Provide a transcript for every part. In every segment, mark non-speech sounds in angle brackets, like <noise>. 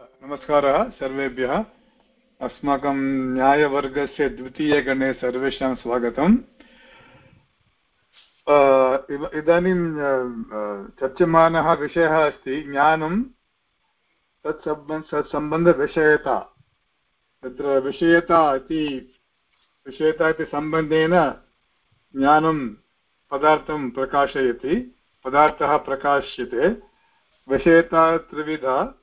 नमस्कारः, सर्वेभ्यः। अस्माकं न्यायवर्गस्य द्वितीयगणे सर्वेषां स्वागतम्। इदानीं चर्च्यमानः विषयः अस्ति, ज्ञानं, तत् तत्सम्बन्धविषयता तत्र विषयता इति विषयता इति सम्बन्धेन ज्ञानं पदार्थं प्रकाशयति, पदार्थः प्रकाश्यते। विषयता त्रिविधा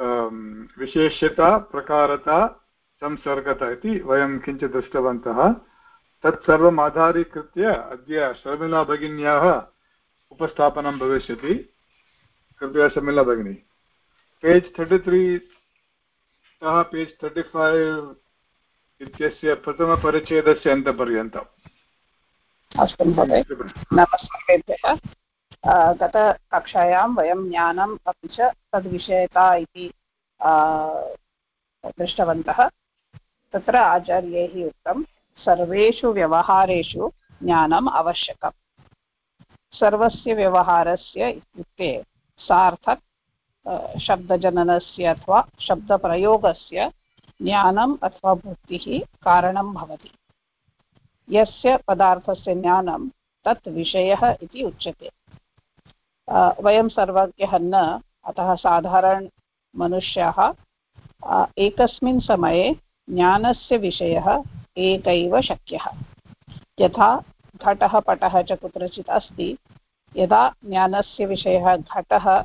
विशेष्यता प्रकारता संसर्गता इति वयं किञ्चित् दृष्टवन्तः। तत्सर्वम् आधारीकृत्य अद्य शर्मिला भगिन्याः उपस्थापनं भविष्यति। कृपया शर्मिला भगिनी। पेज् थर्टि त्री तः पेज् थर्टि फैव् इत्यस्य प्रथमपरिच्छेदस्य अन्तपर्यन्तम्। अस्तु महोदय। नमस्कारेभ्यः गतकक्षायां वयं ज्ञानम् अपि च तद्विषयता इति दृष्टवन्तः। तत्र आचार्यैः उक्तं, सर्वेषु व्यवहारेषु ज्ञानम् आवश्यकम्। सर्वस्य व्यवहारस्य इत्युक्ते सार्थक् शब्दजननस्य अथवा शब्दप्रयोगस्य ज्ञानम् अथवा बुद्धिः कारणं भवति। यस्य पदार्थस्य ज्ञानं तत् विषयः इति उच्यते। वयं सर्वज्ञः न। अतः साधारणमनुष्याः एकस्मिन् समये ज्ञानस्य विषयः एकैव शक्यः। यथा घटः पटः च कुत्रचित् अस्ति, यदा ज्ञानस्य विषयः घटः,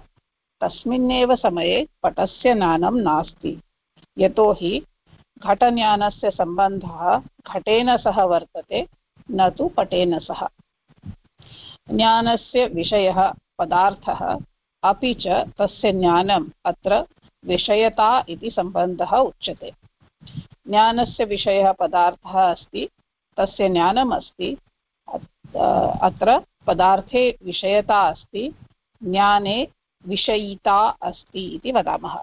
तस्मिन्नेव समये पटस्य ज्ञानं नास्ति। यतोहि घटज्ञानस्य सम्बन्धः घटेन सह वर्तते, न तु पटेन सह। ज्ञानस्य विषयः पदार्थः, अपि च तस्य ज्ञानम् अत्र विषयता इति सम्बन्धः उच्यते। ज्ञानस्य विषयः पदार्थः अस्ति, तस्य ज्ञानम् अस्ति अत्र पदार्थे विषयता अस्ति, ज्ञाने विषयिता अस्ति इति वदामः।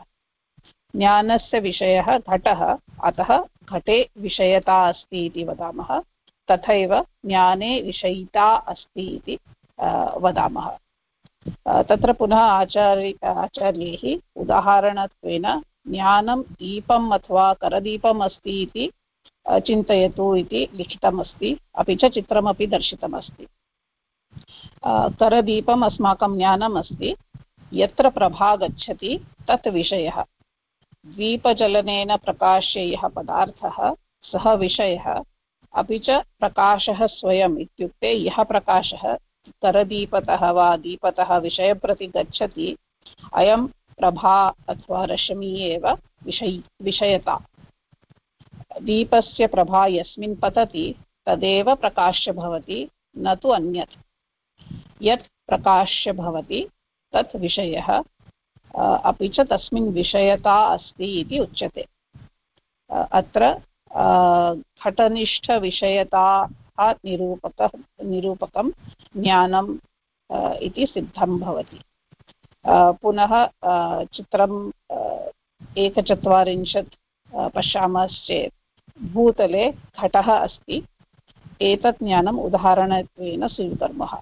ज्ञानस्य विषयः घटः, अतः घटे विषयता अस्ति इति वदामः, तथैव ज्ञाने विषयिता अस्ति इति वदामः। तत्र पुनः आचार्य आचार्यैः उदाहरणत्वेन ज्ञानं दीपम् अथवा करदीपम् अस्ति इति चिन्तयतु इति लिखितमस्ति। अपि च चित्रमपि दर्शितमस्ति। करदीपम् अस्माकं ज्ञानम् अस्ति। यत्र प्रभा गच्छति तत् विषयः। द्वीपचलनेन प्रकाश्य यः पदार्थः सः विषयः। अपि च प्रकाशः स्वयम् इत्युक्ते यः प्रकाशः करदीपतः वा दीपतः विषयं प्रति गच्छति, अयं प्रभा अथवा रश्मि एव विषयि, विषयता। दीपस्य प्रभा यस्मिन् पतति, तदेव प्रकाश्य भवति न तु अन्यत्। यत् प्रकाश्य भवति तत् विषयः अपि च तस्मिन् विषयता अस्ति इति उच्यते। अत्र घटनिष्ठविषयता निरूपक निरूपकं ज्ञानम् इति सिद्धं भवति। पुनः चित्रम् एकचत्वारिंशत् पश्यामश्चेत् भूतले घटः अस्ति। एतत् ज्ञानम् उदाहरणत्वेन स्वीकुर्मः।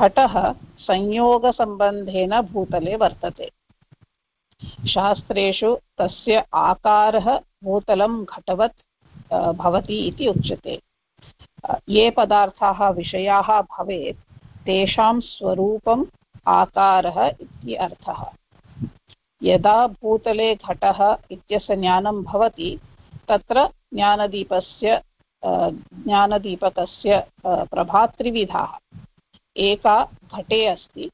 घटः संयोगसम्बन्धेन भूतले वर्तते। शास्त्रेषु तस्य आकारः भूतलं घटवत् भवति इति उच्यते। ये पदार्थाः विषयाः भवेत्। तेषां स्वरूपम् आकारः इति अर्थः। यदा भूतले घटः इत्यस्य ज्ञानं भवति, तत्र ज्ञानदीपस्य ज्ञानदीपकस्य प्रभात्रिविधाः एका घटे अस्ति,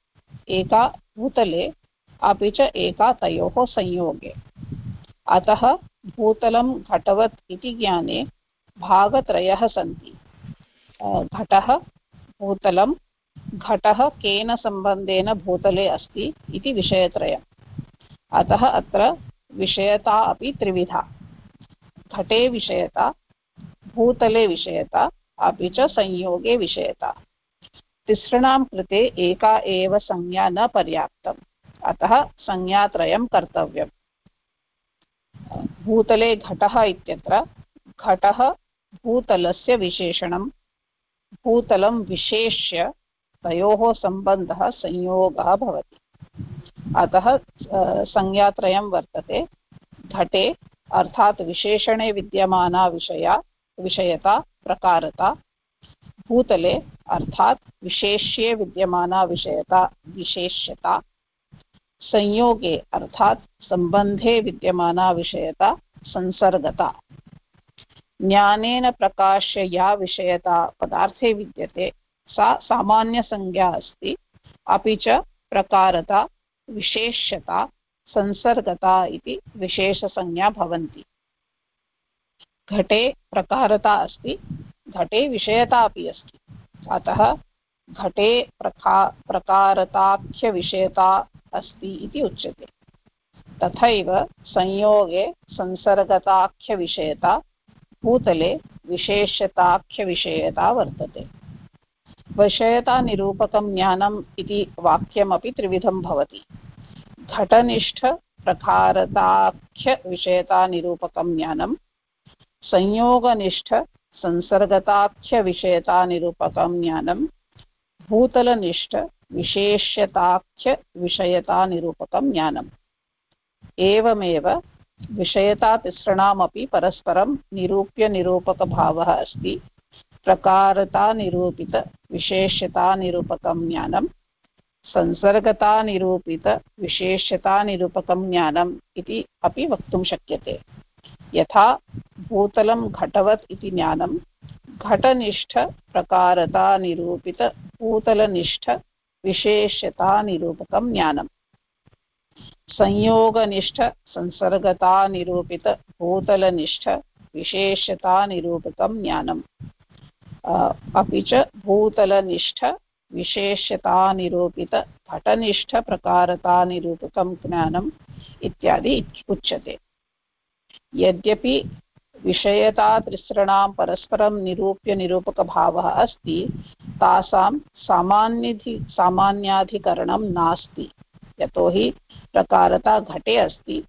एका भूतले, अपि च एका तयोः संयोगे। अतः भूतलं घटवत् इति ज्ञाने भागत्रयः सन्ति। घटः, भूतलं, घटः केन सम्बन्धेन भूतले अस्ति इति विषयत्रयम्। अतः अत्र विषयता अपि त्रिविधा। घटे विषयता, भूतले विषयता, अपि च संयोगे विषयता। तिसॄणां कृते एका एव संज्ञा न पर्याप्तम्। अतः संज्ञात्रयं कर्तव्यम्। भूतले घटः इत्यत्र, घटः भूतलस्य विशेषणं भूतलं विशेष्य तयोः सम्बन्धः संयोगः भवति। अतः संज्ञात्रयं वर्तते। घटे, अर्थात् विशेषणे विद्यमाना विषया, विषयता, प्रकारता। भूतले, अर्थात् विशेष्ये विद्यमाना विषयता, विशेष्यता। संयोगे, अर्थात् सम्बन्धे विद्यमाना विषयता, संसर्गता। ज्ञानेन प्रकाश्य या विषयता पदार्थे विद्यते, सा सामान्यसंज्ञा अस्ति। अपि च प्रकारता, विशेष्यता, संसर्गता इति विशेषसंज्ञा भवन्ति। घटे प्रकारता अस्ति, घटे विषयता अपि अस्ति। अतः घटे प्रका प्रकारताख्यविषयता अस्ति इति उच्यते। तथैव संयोगे संसर्गताख्यविषयता भूतले विशेष्यताख्यविषयता वर्तते। विषयतानिरूपकं ज्ञानम् इति वाक्यमपि त्रिविधं भवति। घटनिष्ठप्रकारताख्यविषयतानिरूपकं ज्ञानं संयोगनिष्ठ संसर्गताख्यविषयतानिरूपकं ज्ञानं भूतलनिष्ठ विशेष्यताख्यविषयतानिरूपकं ज्ञानम्। एवमेव विषयतातिसृणामपि परस्परं निरूप्य निरूपकभावः अस्ति। प्रकारतानिरूपितविशेष्यतानिरूपकं ज्ञानं संसर्गतानिरूपितविशेष्यतानिरूपकं ज्ञानम् इति अपि वक्तुं शक्यते। यथा भूतलं घटवत् इति ज्ञानं घटनिष्ठप्रकारतानिरूपितभूतलनिष्ठविशेष्यतानिरूपकं ज्ञानम् संयोगनिष्ठ संसर्गतानिरूपितभूतलनिष्ठविशेष्यतानिरूपकं ज्ञानम्। अपि च भूतलनिष्ठ विशेष्यतानिरूपितघटनिष्ठप्रकारतानिरूपकं ज्ञानम् इत्यादि उच्यते। यद्यपि विषयतातिसृणां परस्परं निरूप्य निरूपकभावः अस्ति, तासां सामान्यधि, सामान्याधिकरणं नास्ति। यतोहि प्रकारता घटे अस्ति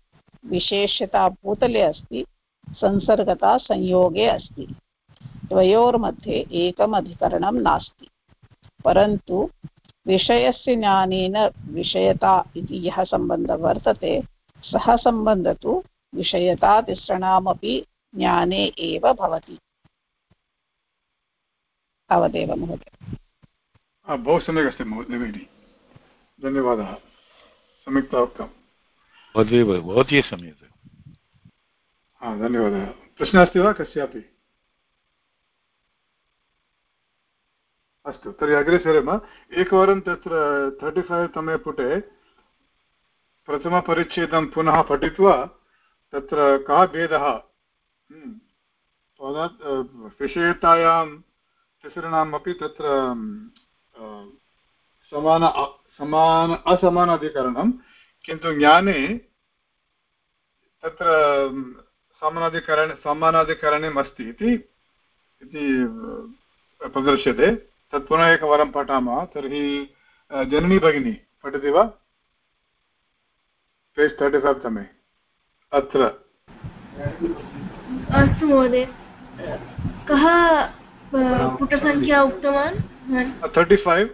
विशेष्यता भूतले अस्ति, संसर्गता संयोगे अस्ति। द्वयोर्मध्ये एकम् अधिकरणं नास्ति। परन्तु विषयस्य ज्ञानेन विषयता इति यः सम्बन्धः वर्तते, सः सम्बन्धः तु विषयतातिसृणामपि ज्ञाने एव भवति। तावदेव महोदय। बहु सम्यक् अस्ति भगिनि धन्यवादः। सम्यक्तया उक्तं भवती सम्यक् हा धन्यवादः। प्रश्नः अस्ति वा? कस्यापि? अस्तु तर्हि अग्रे सरेम। एकवारं तत्र तर्टि फैव् तमे पुटे प्रथमपरिच्छेदं पुनः पठित्वा तत्र कः भेदः? हम्म, विषयतायां तिसॄणाम् अपि तत्र समान समान असमान अधिकरणं किन्तु ज्ञाने तत्र समानाधिकरण समानाधिकरणम् अस्ति इति प्रदर्श्यते। तत् पुनः एकवारं पठामः तर्हि जननी भगिनी पठति वा? पेज् तर्टि फैव् तमे। अत्र। अस्तु महोदय। कः पुटसङ्ख्या उक्तवान्? तर्टि फैव्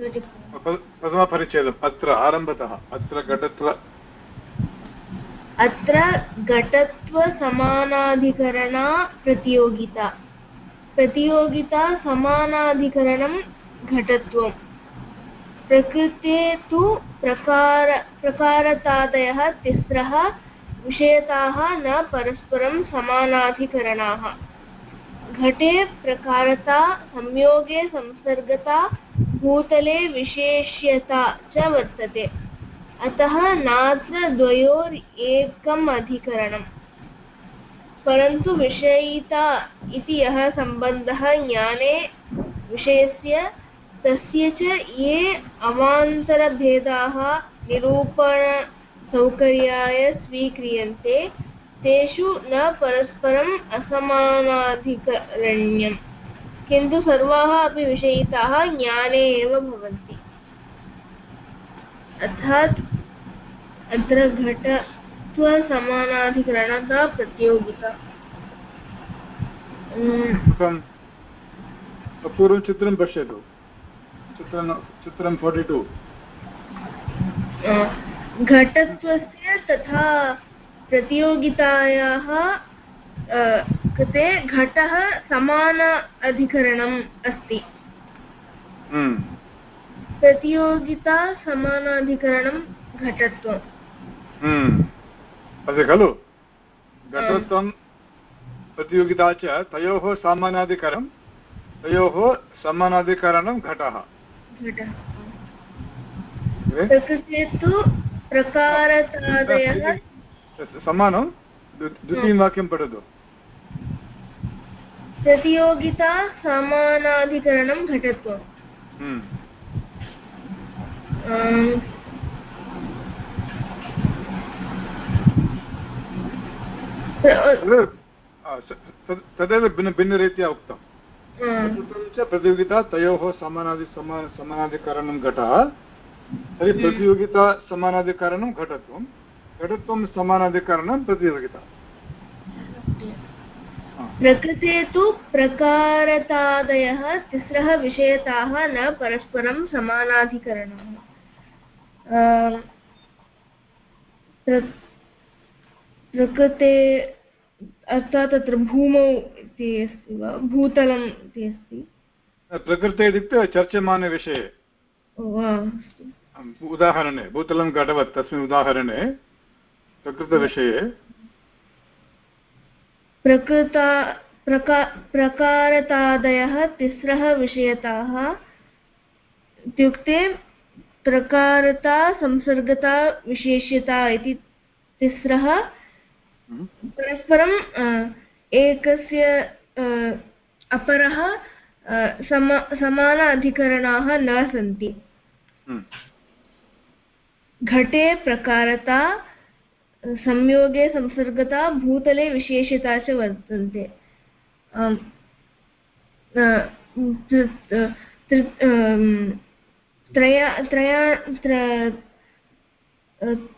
प्रथमपरिच्छेदम् अत्र आरम्भतः। अत्र घटत्व अत्र घटत्वसमानाधिकरणा प्रतियोगिता। प्रतियोगिता समानाधिकरणं घटत्वं प्रकृते तु प्रकार प्रकारतादयः तिस्रः विषयताः न परस्परं समानाधिकरणाः। घटे प्रकारता, संयोगे संसर्गता, भूतले विशेष्यता च वर्तते। अतः नात्र द्वयोर् एकम् अधिकरणम्। परन्तु विषयिता इति यः सम्बन्धः ज्ञाने विषयस्य, तस्य च ये अवान्तरभेदाः निरूपणसौकर्याय स्वीक्रियन्ते तेषु न परस्परम् असमानाधिकरण्यम्। किन्तु सर्वाः अपि विषयिताः ज्ञाने एव भवन्ति। अर्थात् अत्र घट स्वसमानाधिकरणता प्रतियोगिता पूर्वं चित्रं पश्यतु। चित्रं चित्रं फोर्टि टु घटत्वस्य तथा प्रतियोगितायाः कृते घटः समान अधिकरणम् अस्ति। हम्म, प्रतियोगिता समानाधिकरणं घटत्वम् हम्म। अस्ति खलु? घटत्वं प्रतियोगिता च तयोः सामानाधिकरणं तयोः समानाधिकरणं घटः। घटः। प्रकृते तु प्रकारतादयः समानं द्वि- द्वितीयं वाक्यं पठतु प्रतियोगिता समानाधिकरणं घटत्वम् तदेव भिन्न भिन्नरीत्या उक्तं च प्रतियोगिता तयोः समानादि समानाधिकरणं घटः तर्हि प्रतियोगिता समानाधिकरणं घटत्वं घटत्वं समानाधिकरणं प्रतियोगिता। हा। प्रकृते तु प्रकारतादयः तिस्रः विषयताः न परस्परं समानाधिकरणः प्रकृते अर्थात् तत्र भूमौ इति अस्ति वा? भूतलम् इति अस्ति? प्रकृते इत्युक्ते चर्च्यमानविषये। अस्तु। उदाहरणे भूतलं घटवत् तस्मिन् उदाहरणे प्रकृतविषये प्रकृता प्रका प्रकारतादयः तिस्रः विषयताः इत्युक्ते प्रकारता संसर्गता विशेष्यता इति तिस्रः हम्म, परस्परं एकस्य अपरः सम समान अधिकरणाः न सन्ति। हम्म, घटे प्रकारता संयोगे संसर्गता भूतले विशेषता च वर्तन्ते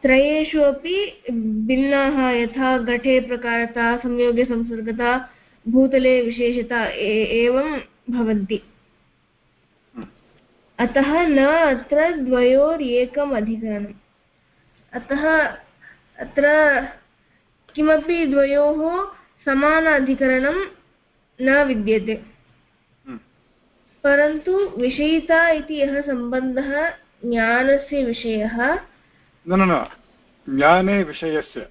त्रयेषु अपि भिन्नाः यथा घटे प्रकारता, संयोगे संसर्गता, भूतले विशेषता एवं भवन्ति। अतः न अत्र द्वयोरेकम् अधिकरणम् अतः अत्र किमपि द्वयोः समान अधिकरणं न विद्यते। हम्म, परन्तु विषयिता इति यः सम्बन्धः ज्ञानस्य विषयः। न न न ज्ञाने विषयस्य।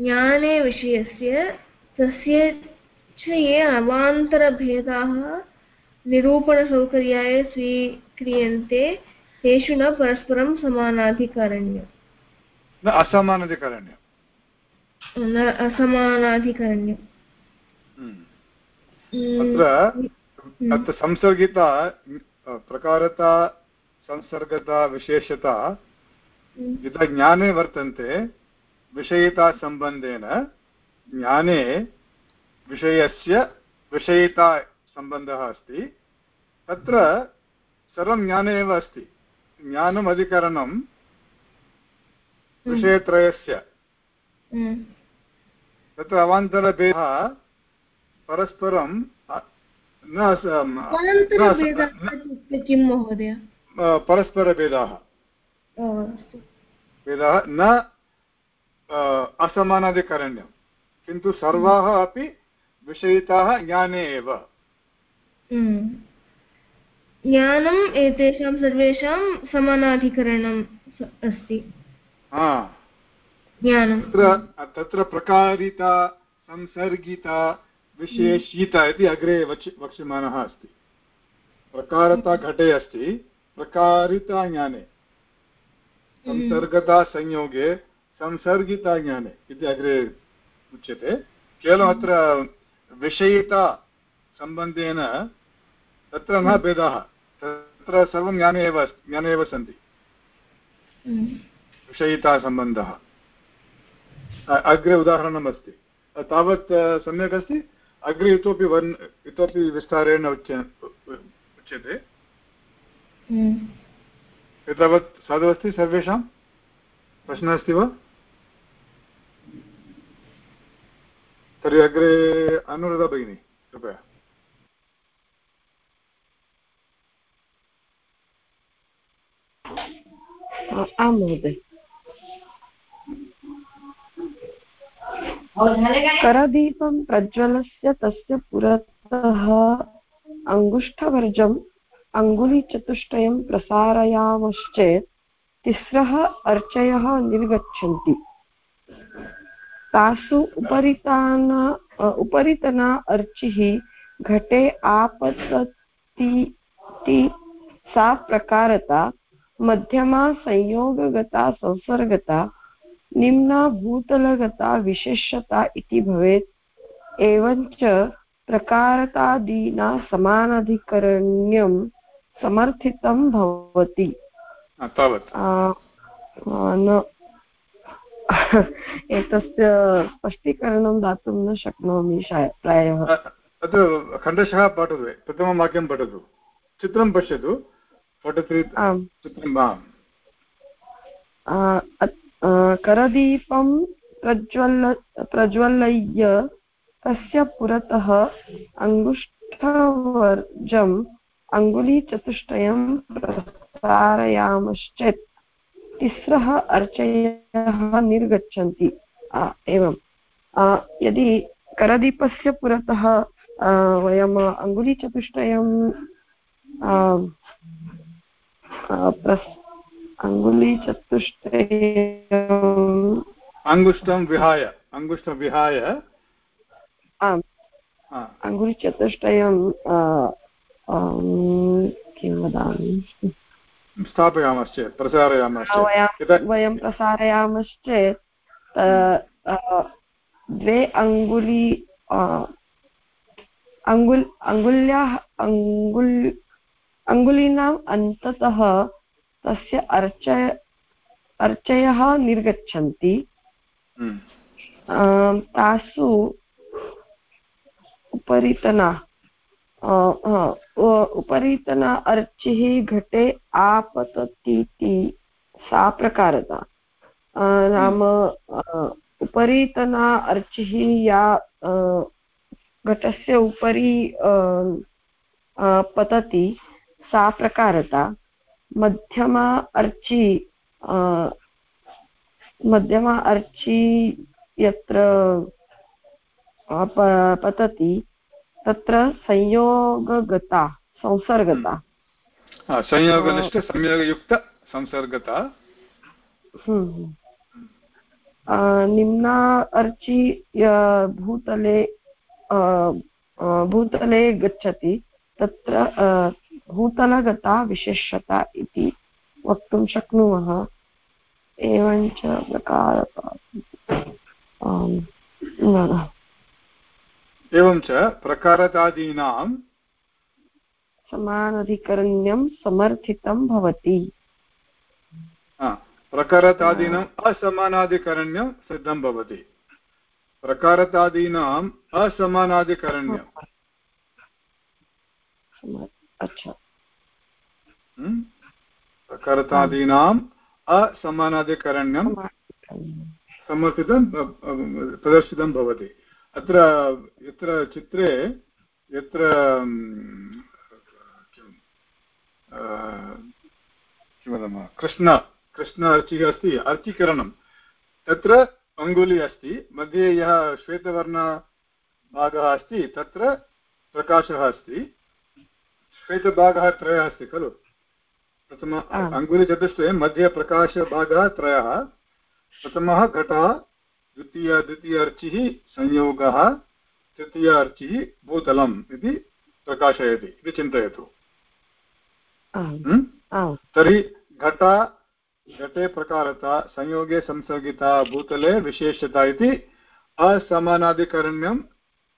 ज्ञाने विषयस्य तस्य च ये अवान्तरभेदाः निरूपणसौकर्याय स्वीक्रियन्ते तेषु न परस्परं समानाधिकरण्यम्। न असमानाधिकरण्यं न असमानाधिकरण्यम्। हम्म। Mm, अत्र अत्र संसर्गिता प्रकारता संसर्गता विशेषता यदा ज्ञाने वर्तन्ते। विषयितासम्बन्धेन ज्ञाने विषयस्य विषयिता सम्बन्धः अस्ति। तत्र सर्वं ज्ञाने एव अस्ति। ज्ञानम् अधिकरणं विषयत्रयस्य। mm. तत्र अवान्तरभेदः परस्परं किं महोदय? परस्परभेदाः। भेदः न अ, असमानाधिकरण्यं किन्तु सर्वाः अपि विषयिताः ज्ञाने एव. ज्ञानम् एतेषां सर्वेषां समानाधिकरणं स- अस्ति। हा। तत्र तत्र प्रकारिता संसर्गिता विशेषिता इति अग्रे वक्ष वक्ष्यमाणः अस्ति। प्रकारता घटे अस्ति। प्रकारिता ज्ञाने। संसर्गता संयोगे संसर्गिता ज्ञाने इति अग्रे उच्यते। केवलम् अत्र विषयिता सम्बन्धेन तत्र न भेदाः। तत्र सर्वं ज्ञाने एव ज्ञाने एव सन्ति. विषयितासम्बन्धः। अग्रे उदाहरणमस्ति। तावत् सम्यक् अस्ति। अग्रे इतोपि वर्ण् इतोपि विस्तारेण उच्य उच्यते। Mm. एतावत् साधु अस्ति सर्वेषां? प्रश्नः अस्ति वा? तर्हि अग्रे अनुराधा भगिनी कृपया। आं महोदय। करदीपं प्रज्वलस्य तस्य पुरतः अङ्गुष्ठवर्जम् अङ्गुलिचतुष्टयं प्रसारयामश्चेत् तिस्रः अर्चयः निर्गच्छन्ति। तासु उपरितान उपरितना अर्चिः घटे आपतति सा प्रकारता, मध्यमा संयोगगता संसर्गता निम्ना भूतलगता विशेष्यता इति भवेत्। एवञ्च प्रकारतादीना समानाधिकरण्यं समर्थितं भवति। <laughs> एतस्य स्पष्टीकरणं दातुं न शक्नोमि प्रायः। अत्र खण्डशः पठतु प्रथमं वाक्यं पठतु। चित्रं पश्यतु। पठति चित्रम् करदीपं प्रज्वल प्रज्वलय्य तस्य पुरतः अङ्गुष्ठवर्जम् अङ्गुलीचतुष्टयं प्रसारयामश्चेत् तिस्रः अर्चयः निर्गच्छन्ति। एवं यदि करदीपस्य पुरतः वयम् अङ्गुलीचतुष्टयं अङ्गुलीचतुष्टयम् अङ्गुष्ठं विहाय अङ्गुष्ठं विहाय। आम्। अङ्गुलीचतुष्टयं किं वदामि? स्थापयामश्चेत् प्रसारयामश्चेत्। वयं प्रसारयामश्चेत् द्वे अङ्गुली अङ्गुल् अङ्गुल्याः अङ्गुल् अङ्गुलीनाम् अन्ततः तस्य अर्चय अर्चयः निर्गच्छन्ति। तासु उपरितना उपरितना अर्चिः घटे आपततीति सा प्रकारता। नाम उपरितना अर्चिः या घटस्य उपरि पतति सा प्रकारता। मध्यमा अर्चि मध्यमा अर्चि यत्र पतति तत्र संयोगगता संसर्गता संयोगनिष्ठ संयोगयुक्त संसर्गता हम्म। निम्ना अर्चि भूतले भूतले गच्छति तत्र भूतलगता विशेषता इति वक्तुं शक्नुमः। एवञ्च प्रकारता एवं च प्रकारतादीनां समानधिकरण्यं समर्थितं भवति। प्रकारतादीनाम् असमानाधिकरण्यं सिद्धं भवति। प्रकारतादीनाम् असमानाधिकरण्यम् अच्छा। प्रकारतादीनाम् असमानाधिकरण्यं समर्थितं प्रदर्शितं भवति। अत्र यत्र चित्रे यत्र किं वदामः? कृष्ण कृष्ण अर्चिः अस्ति अर्चिकरणं। तत्र अङ्गुली अस्ति मध्ये यः श्वेतवर्णभागः अस्ति तत्र प्रकाशः अस्ति। श्वेतभागः त्रयः अस्ति खलु? प्रथम अङ्गुलिचतुष्टये मध्ये प्रकाशभागः त्रयः प्रथमः घटः द्वितीय द्वितीय अर्चिः संयोगः तृतीय अर्चिः भूतलम् इति प्रकाशयति इति चिन्तयतु। तर्हि घट घटे प्रकारता संयोगे संसर्गिता भूतले विशेषता इति असमानाधिकरण्यं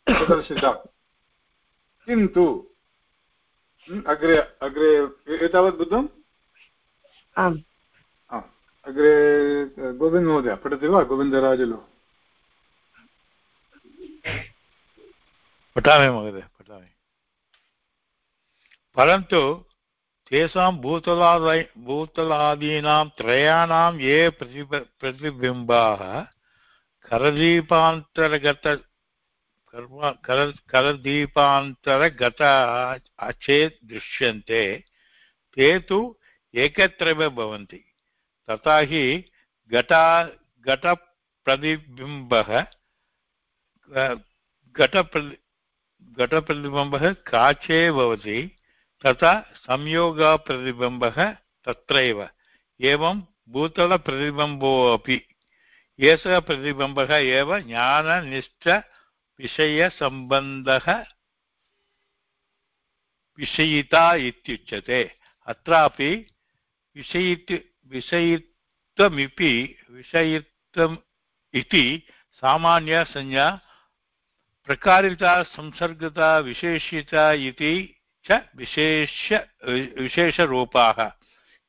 प्रदर्शिता। किन्तु अग्रे अग्रे एतावत् बुद्धम् आम् अग्रे गोविन्द महोदय पठति वा गोविन्दराजुलु पठामि महोदय पठामि परन्तु तेषां भूतलादि भूतलादीनां त्रयाणां ये प्रतिब प्रतिबिम्बाः करदीपान्तर्गत करदीपान्तरगताः चेत् दृश्यन्ते ते तु एकत्रैव भवन्ति। तथा हि घटा घटप्रतिबिम्बः घटप्रति घटप्रतिबिम्बः काचे भवति, तथा संयोगप्रतिबिम्बः तत्रैव। एवं भूतलप्रतिबिम्बोऽपि एषः प्रतिबिम्बः एव ज्ञाननिष्ठविषयसम्बन्धः विषयिता इत्युच्यते। अत्रापि विषयित् विषयित्वमिपि विषयित्वम् इति सामान्यसंज्ञा प्रकारिता संसर्गता विशेषिता इति च विशेष विशेषरूपाः।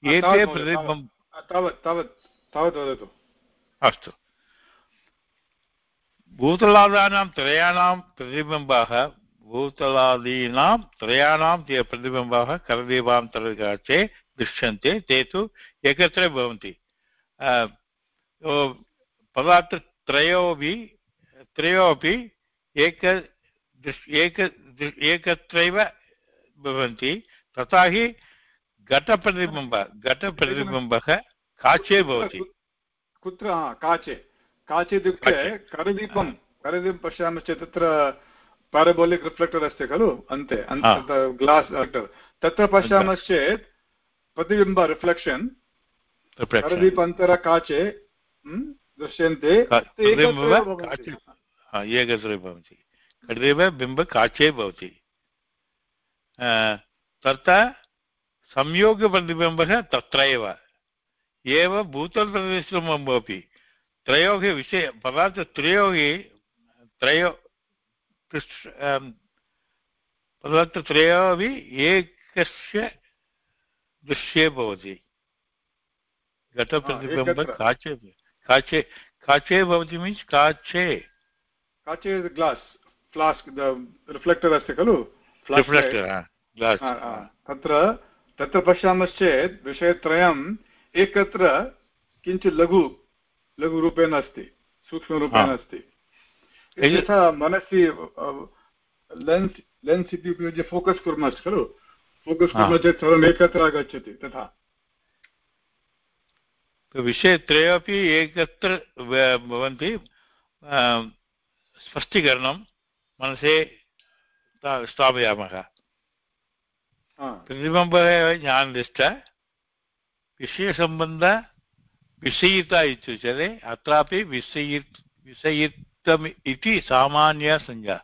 एते प्रतिबिम्ब तावत् तावत् तावत् वदतु। अस्तु। भूतलादानां त्रयाणां प्रतिबिम्बाः, भूतलादीनां त्रयाणां प्रतिबिम्बाः करदीपान्तर्गाचे दृश्यन्ते, ते तु एकत्र भवन्ति। पदार्थत्रयोपि त्रयोपि एक एक एकत्रैव भवन्ति, तथा हि घटप्रतिबिम्ब, घटप्रतिबिम्बः काचे भवति। कुत्र काचे। काचे इत्युक्ते काचे। करदीपं करदीपं पश्यामश्चेत् तत्र पारबोलिक् रिफ्लेक्टर् अस्ति खलु अन्ते हा। ग्लास् रिफ्लेक्टर् तत्र पश्यामश्चेत् प्रतिबिम्ब रिफ्लेक्षन् करदीपान्तरकाचे म्, दृश्यन्ते का- ते एकत्रैव प्रतिबिम्ब भवन्ति। काचे हा, एकत्र भवति प्रतिबिम्ब काचे भवति अ, तत्र संयोगप्रतिबिम्बः तत्रैव एव भूतलप्रतिबिम्बम् अपि त्रयोः विषय पदार्थत्रयोः त्रयो पृष्ठ- अं, पदार्थत्रयोपि एकस्य दृश्ये भवति घटप्रतिबिम्ब काचे काचे काचे भवति मीन्स् काचे। काचे ग्लास् फ्लास्क् रिफ्लेक्टर् अस्ति खलु. तत्र तत्र पश्यामश्चेत् विषयत्रयम् एकत्र किञ्चित् लघु लघुरूपेण अस्ति सूक्ष्मरूपेण. अस्ति यथा मनसि लेन्स् लेन्स् इति उपयुज्य फोकस् कुर्मः खलु? फोकस् कुर्मः चेत् सर्वम् एकत्र आगच्छति तथा। विषयत्रयोपि एकत्र भवन्ति स्पष्टीकरणं मनसि स्थापयामः। हा. प्रतिबिम्बः ज्ञाननिष्ठ विषयसम्बन्ध विषयिता इत्युच्यते अत्रापि विषयि विषयित्वम् इति सामान्यसंज्ञा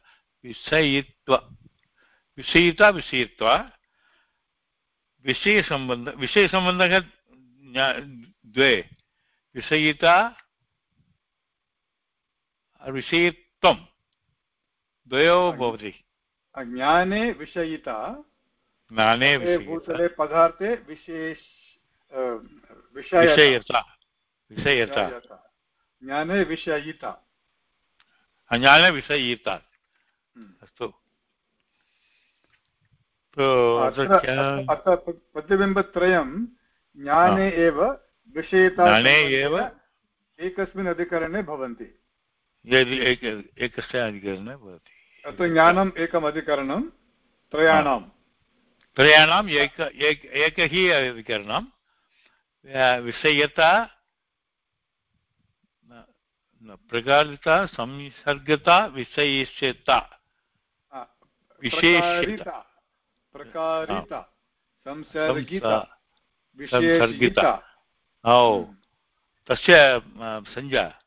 विषयित्व विषयिता विषयित्वा विषयसम्बन्ध विषयसम्बन्धः द्वे। विषयिता विषयित्वं द्वयोः भवति। ज्ञाने विषयिता ज्ञाने विषयिता भूतले पदार्थे विशेष विषयता। विषयता। ज्ञाने विषयिता ज्ञानविषयिता। अस्तु तो अत्र प्रतिबिम्बत्रयं ज्ञाने एव विषयता ज्ञाने एव एकस्मिन् अधिकरणे भवन्ति यदि एक एकस्य अधिकरणे भवति अत्र ज्ञानम् एकम् अधिकरणं त्रयाणां त्रयाणाम् एक एक एक हि अधिकरणं विषयता प्रकारिता संसर्गता विषयिष्यता। हा, प्रकारिता प्रकारिता संसर्गिता संस- तस्य संज्ञा।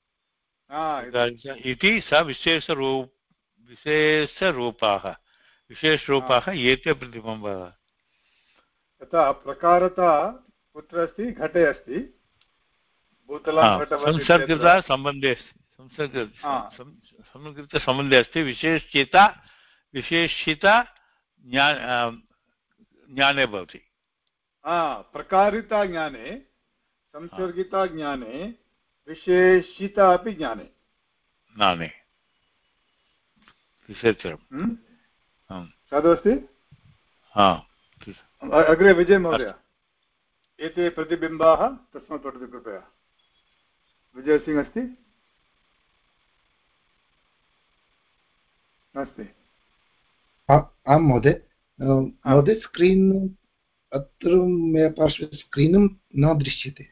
इति स विशेषरूप विशेषरूपाः। विशेषरूपाः एते प्रतिबिम्बाः। प्रकारता कुत्र अस्ति घटे अस्ति। हा, संसर्गता सम्बन्धे अस्ति संसर्ग संस्कृतसम्बन्धे अस्ति विशेष्यता विशेषिता ज्ञाने भवति। प्रकारिता ज्ञाने संसर्गिता ज्ञाने विशेषिता अपि ज्ञाने। ज्ञाने। हम्म? साधु अस्ति अग्रे विजय महोदय एते प्रतिबिम्बाः तस्मात् पठतु कृपया। विजयसिंह अस्ति? नास्ति। आ- महोदय महोदय स्क्रीन् अत्र मया पार्श्वे स्क्रीनं न दृश्यते।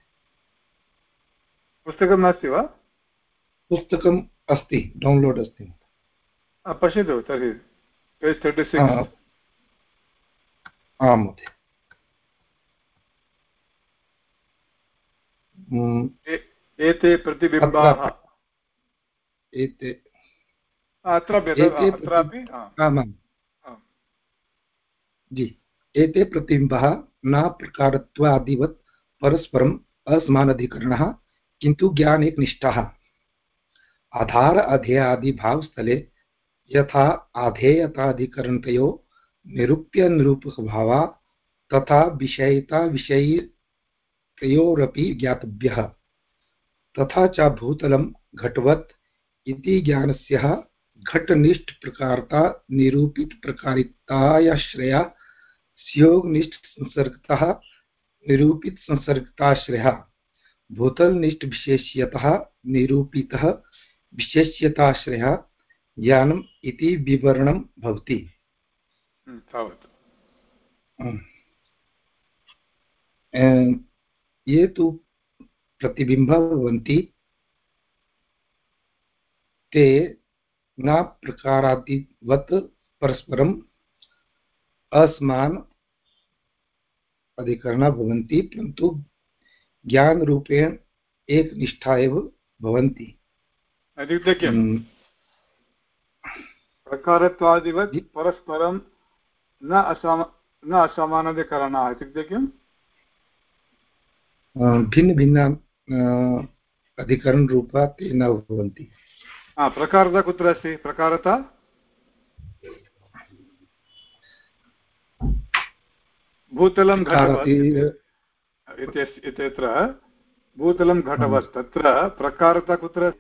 पुस्तकं नास्ति वा? पुस्तकम् अस्ति डौन्लोड् अस्ति पश्यतु तर्हि पेज् तर्टि सिक्स् आं महोदय। एते प्रतिबिम्बाः। एते अत्रापि आमाम्। जी। एते प्रतिबिम्बः न प्रकारत्वादिवत् परस्परम् असमानधिकरणः किन्तु ज्ञान एकनिष्ठः आधार अधेयादिभावस्थले यथा आधेयताधिकरणतयो निरूप्य निरूपकभावा तथा विषयिता विषयितयोरपि ज्ञातव्यः। तथा च भूतलं घटवत् इति ज्ञानस्य घटनिष्ठप्रकारता निरूपितप्रकारितायाश्रया स्योगनिष्ठसंसर्गतः निरूपितसंसर्गताश्रयः भूतलनिष्ठविशेष्यतः निरूपितः विशेष्यताश्रयः ज्ञानम् इति विवरणं भवति। हम्म, ये तु प्रतिबिम्बः भवन्ति। ते न प्रकारादिवत् परस्परम् असमान अधिकरणा भवन्ति परन्तु ज्ञानरूपेण एकनिष्ठा एव भवन्ति। प्रकारत्वादिवत् परस्परं न असम न असमानधिकरणाः इत्युक्ते किम् भिन्नभिन्न अधिकरणरूपा ते न भवन्ति। प्रकारता कुत्र अस्ति? प्रकारता? भूतलं इत्यत्र भूतलं घटवत् तत्र प्रकारता कुत्र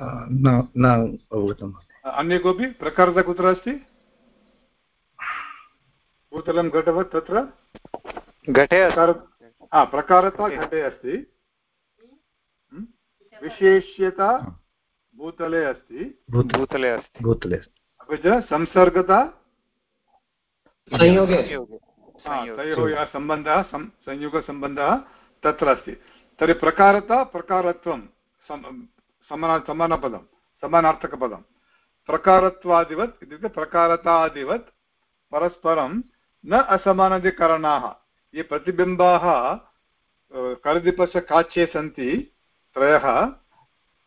न न अवगतं अन्य कोऽपि प्रकारता कुत्र अस्ति? भूतलं घटवत् तत्र? घटे प्रकारता घटे। अस्ति। विशेष्यता भूतले अस्ति। भूतले अस्ति। भूतले अपि च संसर्गता? संयोगे। संयोगे। हा, संयोगे। तयोः यः सम्बन्धः संयुगसम्बन्धः तत्र अस्ति। तर्हि प्रकारता प्रकारत्वं समान समानपदं समानार्थकपदं। प्रकारत्वादिवत् इत्युक्ते प्रकारतादिवत् परस्परं न असमानधिकरणाः। ये प्रतिबिम्बाः करदीपस्य काच्ये सन्ति त्रयः।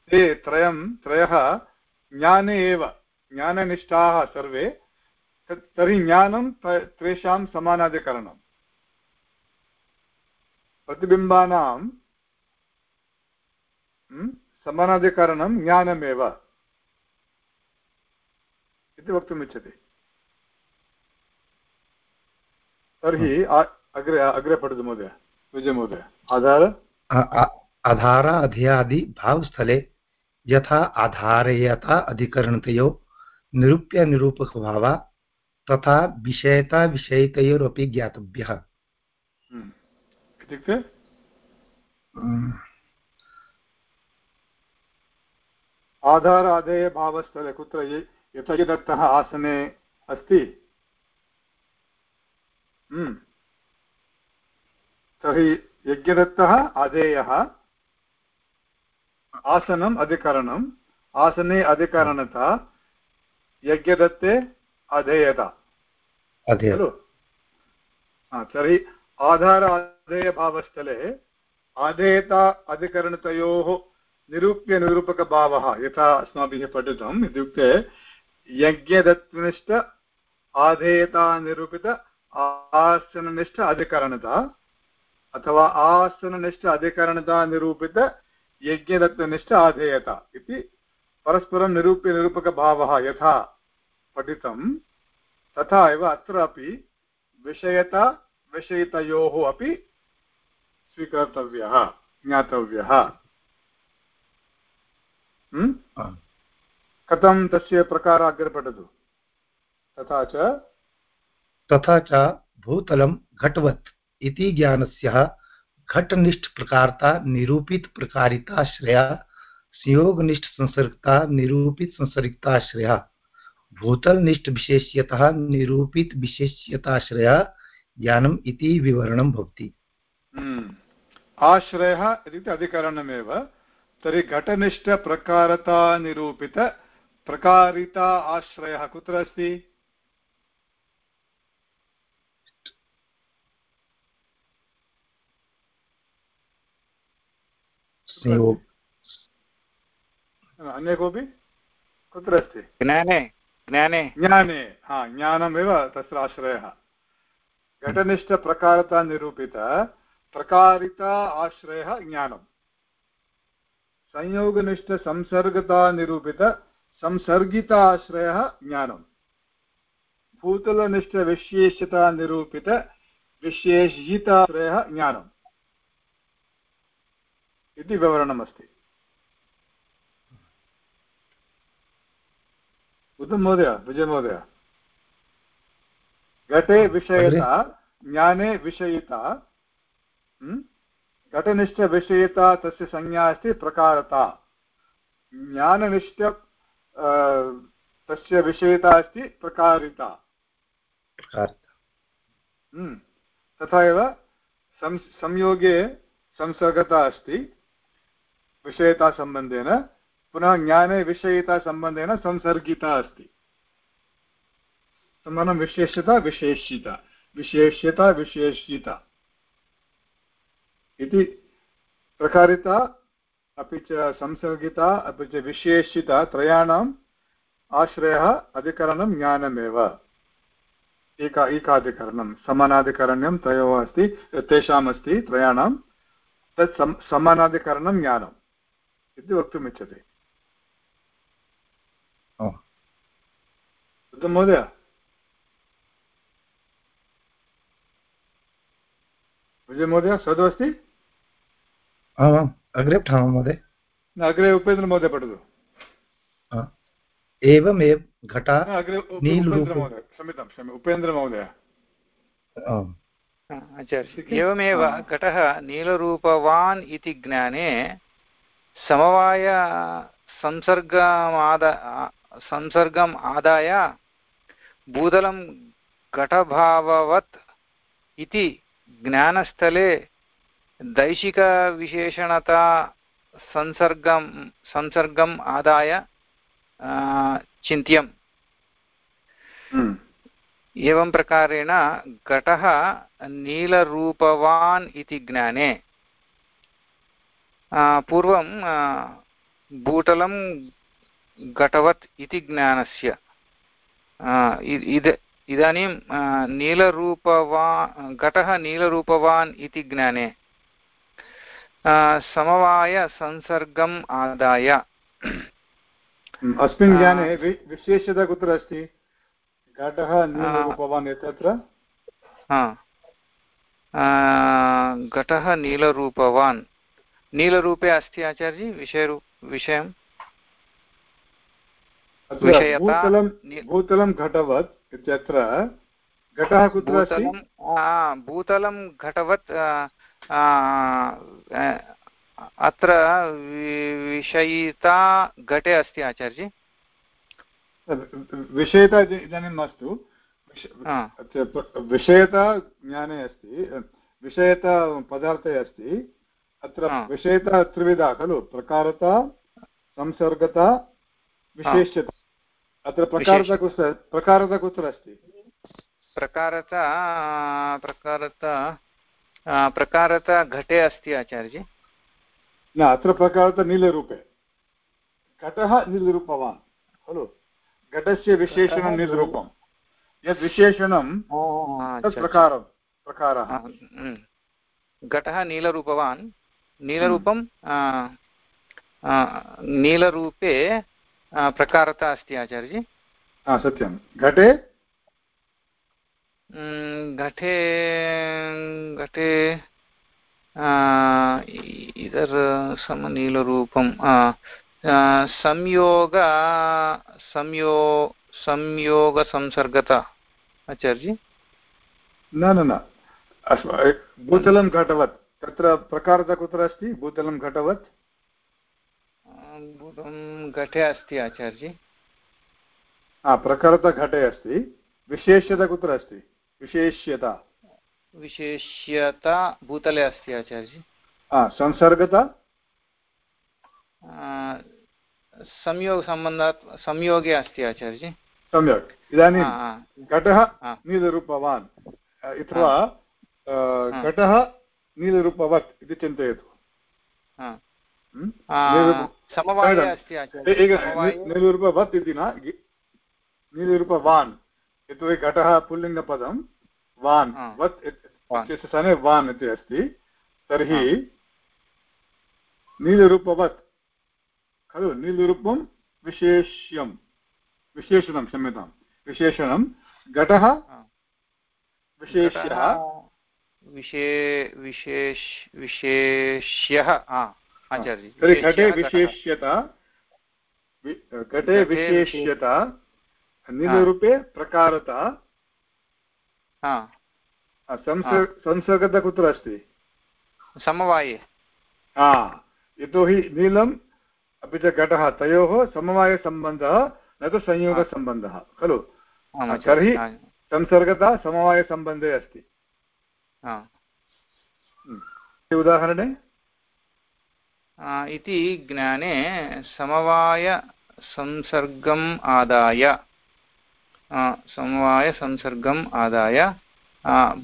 ते त्रयं त्रयः ज्ञाने एव ज्ञाननिष्ठाः सर्वे। तर्हि ज्ञानं तेषां समानाधिकरणं। प्रतिबिम्बानां म्, समानाधिकरणं ज्ञानमेव। इति वक्तुमिच्छति तर्हि अग्रे अग्रे पठतु महोदय विजयमहोदय आधार? आधार अध्यादि भावस्थले यथा आधारयता अधिकरणतयो निरूप्य निरूपकभावा तथा विषयता विषयितयोरपि ज्ञातव्यः। हम्म। इत्युक्ते? आधार आधेयभावस्थले कुत्र ये- यथयदत्तः आसने अस्ति। तर्हि यज्ञदत्तः अधेयः आसनम् अधिकरणम्। आसने अधिकरणता यज्ञदत्ते अधेयता खलु? हा, तर्हि आधार आधेयभावस्थले आधेयता अधिकरणतयोः निरूप्य निरूपकभावः यथा अस्माभिः पठितम् इत्युक्ते यज्ञदत्तनिष्ठ आधेयतानिरूपित आसननिष्ठ अधिकरणता अथवा आसननिष्ठ अधिकरणतानिरूपित यज्ञदत्तनिष्ठ आधेयता इति परस्परं निरूप्य निरूपकभावः यथा पठितं तथा एव अत्रापि विषयता विषयितयोः अपि स्वीकर्तव्यः ज्ञातव्यः। कथं तस्य प्रकारः अग्रे पठतु तथा च तथा च भूतलं घटवत् इति ज्ञानस्य घटनिष्ठप्रकारता निरूपितप्रकारिताश्रया संयोगनिष्ठसंसर्गता निरूपितसंसर्गिताश्रया भूतलनिष्ठविशेष्यतः निरूपितविशेष्यताश्रया ज्ञानम् इति विवरणं भवति हम्म। आश्रयः इत्युक्ते अधिकरणमेव, तर्हि घटनिष्ठप्रकारतानिरूपित प्रकारिता आश्रयः कुत्र अस्ति अन्य कोऽपि कुत्र अस्ति? ज्ञाने ज्ञाने। ज्ञाने हा ज्ञानमेव तत्र आश्रयः। घटनिष्ठप्रकारता निरूपित प्रकारिता आश्रयः ज्ञानम्। संयोगनिष्ठसंसर्गता निरूपित संसर्गिता आश्रयः ज्ञानम्। भूतलनिष्ठविशेषता निरूपित विशेषिताश्रयः ज्ञानम्। इति विवरणमस्ति। उत्तम महोदय विजयमहोदय घटे विषयता ज्ञाने विषयिता? घटनिष्ठविषयता तस्य संज्ञा अस्ति प्रकारता। ज्ञाननिष्ठ तस्य विषयता अस्ति प्रकारिता। तथा एव संयोगे संसर्गता अस्ति। विषयतासम्बन्धेन पुनः ज्ञाने विषयितासम्बन्धेन संसर्गिता अस्ति। समानं विशेष्यता विशेष्यता। विशेष्यता विशेष्यता। इति प्रकारिता, अपि च संसर्गिता, अपि च विशेषिता त्रयाणाम् आश्रयः, अधिकरणं ज्ञानमेव। एका, एकाधिकरणं, समानाधिकरण्यं तयोः अस्ति तेषाम् अस्ति त्रयाणां। तत् सम्, समानाधिकरणं ज्ञानम्। इति वक्तुमिच्छति महोदय विजयमहोदय सदु अस्ति आमाम् अग्रे पठामः महोदय न अग्रे उपेन्द्रमहोदय पठतु एवमेव घटा अग्रे क्षम्यतां क्षम्य उपेन्द्रमहोदय आचार्य एवमेव घटः नीलरूपवान् इति ज्ञाने समवाय संसर्गमाद संसर्गम् आदाय भूतलं घटभाववत् इति ज्ञानस्थले दैशिकविशेषणता संसर्गं संसर्गम् आदाय चिन्त्यम् हम्म। एवं प्रकारेण घटः नीलरूपवान् इति ज्ञाने पूर्वं भूटलं घटवत् इति ज्ञानस्य। इदानीं नीलरूपवा घटः नीलरूपवान् इति ज्ञाने। समवायसंसर्गम् आदाय। अस्मिन् ज्ञाने विशेषता कुत्र अस्ति? घटः नीलरूपवान् इत्यत्र घटः नीलरूपवान्। नीलरूपे अस्ति आचार्यजी विषयरू विषयं। भूतलं भूतलं घटवत् इत्यत्र घटः कुत्र अस्ति? भूतलं घटवत् अत्र विषयिता घटे अस्ति आचार्य विषयता इदानीं मास्तु। विषयता ज्ञाने अस्ति विषयता पदार्थे अस्ति। अत्र विषयता त्रिविधा खलु? प्रकारता संसर्गता विशेष्यता। अत्र प्रकारता कुत्र प्रकारता कुत्र अस्ति? प्रकारता प्रकारता प्रकारता घटे अस्ति आचार्यजी। न अत्र प्रकारता नीलरूपे। घटः नीलरूपवान् खलु? घटस्य विशेषणं नीलरूपं। यद् विशेषणं तत् प्रकारं प्रकारः। घटः नीलरूपवान् नीलरूपं नीलरूपे प्रकारता अस्ति आचार्यजी। सत्यं। घटे? घटे घटे इदर् समनीलरूपं संयोग संयो संयोगसंसर्गता आचार्यजी। न न न। भूतलं घटवत्। तत्र प्रकारता कुत्र अस्ति? भूतलं घटवत्? भूतं घटे अस्ति आचार्यजी। हा प्रकारता घटे अस्ति। विशेष्यता कुत्र अस्ति? विशेष्यता। विशेष्यता भूतले अस्ति आचार्यजी। हा, संसर्गता? संयोगसम्बन्धात् संयोगे अस्ति आचार्यजी। सम्यक्। इदानीं घटः नीलरूपवान्। अथवा घटः नीलरूपवत् इति चिन्तयतु नीलरूपवत् इति न नीलरूपवान् यतोहि घटः पुल्लिङ्गपदं वान् वत् इत्यस्य स्थाने वान् इति अस्ति तर्हि नीलरूपवत् खलु नीलरूपं विशेष्यं विशेषणं क्षम्यतां विशेषणं घटः विशेष्यः विशे विशेष विशेष्यः आचार्य घटे विशेष्यः विशेष्यता घटे विशेष्यता प्रकारता। संसर्गता कुत्र अस्ति? समवाये। हा यतोहि नीलम् अपि च घटः तयोः समवायसम्बन्धः न तु संयोगसम्बन्धः खलु? तर्हि- संसर्गता समवायसम्बन्धे अस्ति। उदाहरणे? आ, इति ज्ञाने समवायसंसर्गम् आदाय. समवायसंसर्गम् आदाय.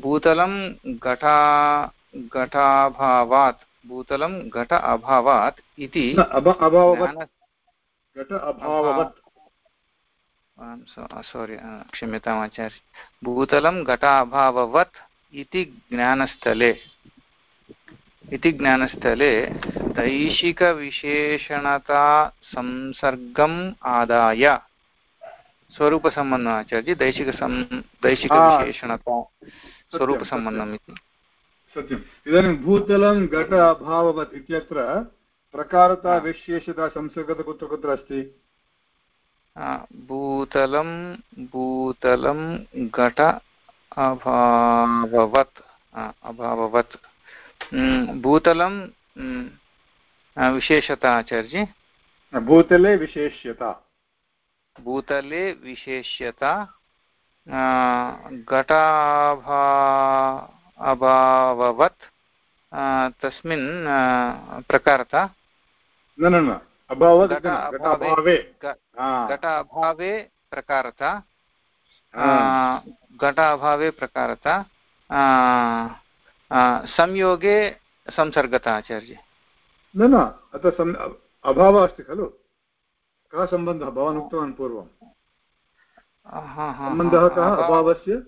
भूतलं घटा घटाभावात् भूतलं घट अभावात् इति सोरि क्षम्यताम् आचार्य भूतलं घटाभाववत् इति ज्ञानस्थले। इति ज्ञानस्थले दैशिकविशेषणता संसर्गम् आदाय। स्वरूपसम्बन्धम् आचार्य दैशिकसं दैशिकविशेषणता स्वरूपसम्बन्धम् इति। सत्यम्। इदानीं भूतलं घट अभाववत् इत्यत्र प्रकारता। विशेषता संसर्गता कुत्र कुत्र अस्ति? भूतलं भूतलं घट अभाववत् अभाववत्. भूतलं विशेषता आचार्य भूतले विशेष्यता। भूतले विशेष्यता घटाभा अभाववत् तस्मिन् प्रकारता? न न घटाभावे प्रकारता। घट अभावे प्रकारता संयोगे संसर्गता आचार्य। न न अत्र अभावः अस्ति खलु। कः सम्बन्धः? भवान् उक्तवान् पूर्वं हा, हा, हा, सम्बन्धः कः? अभावस्य?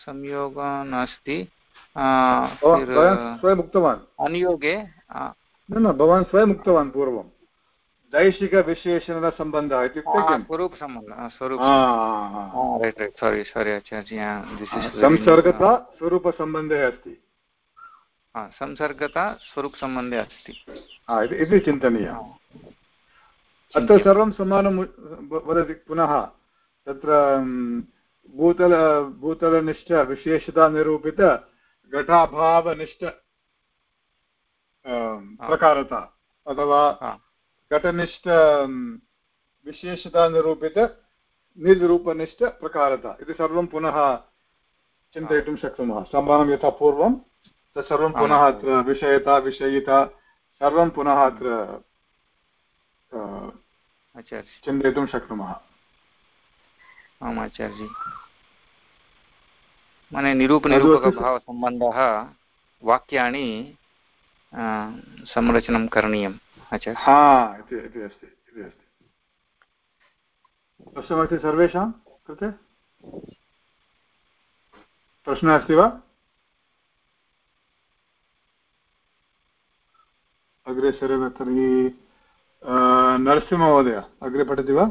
संयोगः नास्ति। स्वयम् उक्तवान्। अनुयोगे न न भवान् स्वयम् उक्तवान् पूर्वं दैशिकविशेषणसम्बन्धः इत्युक्ते हा, हा, हा। संसर्गता स्वरूपसम्बन्धे अस्ति संसर्गता स्वरूपसम्बन्धे अस्ति इति- चिन्तनीयम् अत्र सर्वं समानं वदति पुनः तत्र भूतल भूतलनिष्ठ विशेषतानिरूपित घटाभावनिष्ठ प्रकारता अथवा. घटनिष्ठ विशेषतानिरूपित निर्रूपनिष्ठ प्रकारता इति सर्वं पुनः चिन्तयितुं शक्नुमः समानं यथा पूर्वं तत्सर्वं पुनः अत्र विषयता विषयिता सर्वं पुनः अत्र चिन्तयितुं शक्नुमः आम् आचार्य मने निरूपनिरूपकभावसम्बन्धः वाक्यानि संरचनं करणीयम् आचार्य हा इति इति अस्ति इति अस्ति। स्पष्टमस्ति सर्वेषां कृते? प्रश्नः अस्ति वा? अग्रे सरेम तर्हि नरसिंहमहोदय अग्रे पठति वा?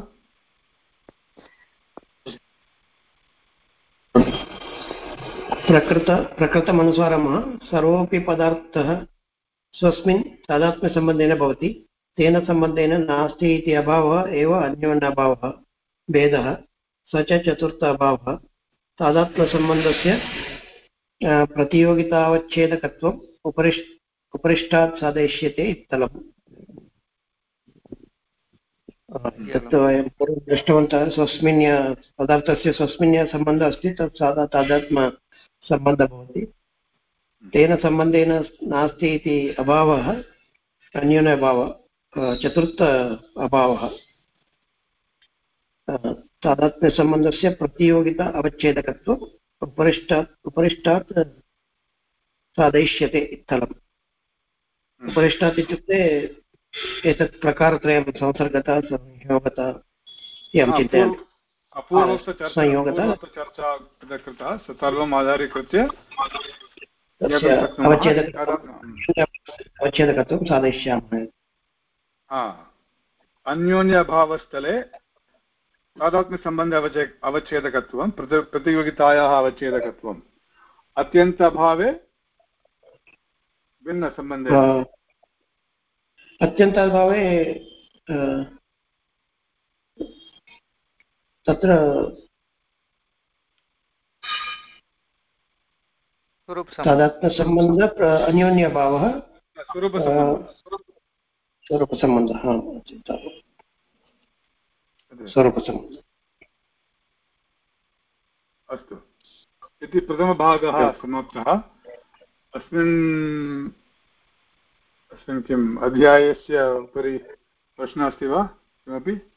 प्रकृत प्रकृतमनुसारं सर्वोऽपि पदार्थः स्वस्मिन् तादात्म्यसम्बन्धेन भवति। तेन सम्बन्धेन नास्ति इति अभावः एव अन्योन्यभावः भेदः। स च चतुर्थ अभावः। तादात्म्यसम्बन्धस्य प्रतियोगितावच्छेदकत्वम् उपरिष् उपरिष्टात् साधयिष्यते इत्यलम् तत् वयं पूर्वं दृष्टवन्तः, स्वस्मिन् पदार्थस्य स्वस्मिन् सम्बन्धः अस्ति, तत् सादा तादात्मसम्बन्धः भवति। तेन सम्बन्धेन नास्ति इति अभावः अन्योन अभावः चतुर्थ अभावः। तादात्म्यसम्बन्धस्य प्रतियोगिता अवच्छेदकत्वम् उपरिष्टात् उपरिष्टात् साधयिष्यते इत्थलम् उपरिष्टात् इत्युक्ते एतत् प्रकारत्रयं संसर्गता संयोगता इति चिन्तयामि। संयोगता। अपूर्वोक्तचर्चा कृता सर्वम् आधारीकृत्य तस्य अवच्छेदक अवच्छेदकत्वं साधयिष्यामः। अन्योन्यभावस्थले तादात्म्यसम्बन्धे अवचे अवच्छेदकत्वं प्रति प्रतियोगितायाः अवच्छेदकत्वम्। अत्यन्ताभावे भिन्नसम्बन्धे। अत्यन्ताभावे तत्र तादात्म्यसम्बन्ध अन्योन्यभावः स्वरूपसम्बन्धः। स्वरूपसम्बन्धः अस्तु। इति प्रथमभागः समाप्तः। अस्मिन् अस्मिन् किम् अध्यायस्य उपरि प्रश्नः अस्ति वा? किमपि?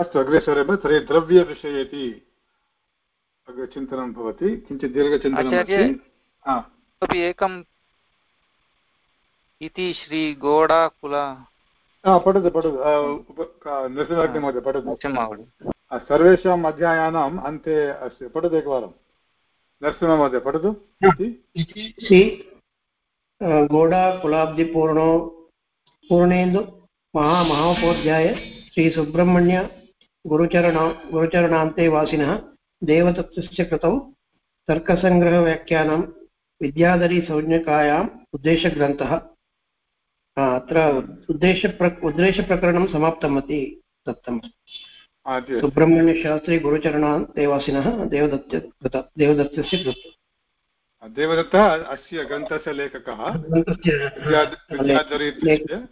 अस्तु अग्रे सरेम तर्हि द्रव्यविषये इति चिन्तनं भवति किञ्चित् दीर्घचिन्तनम् अपि एकम् इति श्रीगोडाकुल पठतु पठतु उप- पठतु। सर्वेषाम् अध्यायानाम् अन्ते अस्ति पठतु एकवारं। नरसिंहमहोदय पठतु। इति? श्री गोडा कुलाब्धिपूर्णो पूर्णेन्दु महामहोपोध्याय श्रीसुब्रह्मण्य गुरुचरण गुरुचरणान्ते वासिनः देवदत्तस्य कृतौ तर्कसङ्ग्रहव्याख्यानं विद्याधरीसंज्ञकायाम् उद्देशग्रन्थः। अत्र उद्देशप्र उद्देशप्रकरणं समाप्तम् इति दत्तम्। सुब्रह्मण्यशास्त्री गुरुचरणान् देवासिनः देवदत्त कृत देवदत्तस्य कृत। देवदत्तः अस्य ग्रन्थस्य लेखकः। विद्याधरी लेखकः।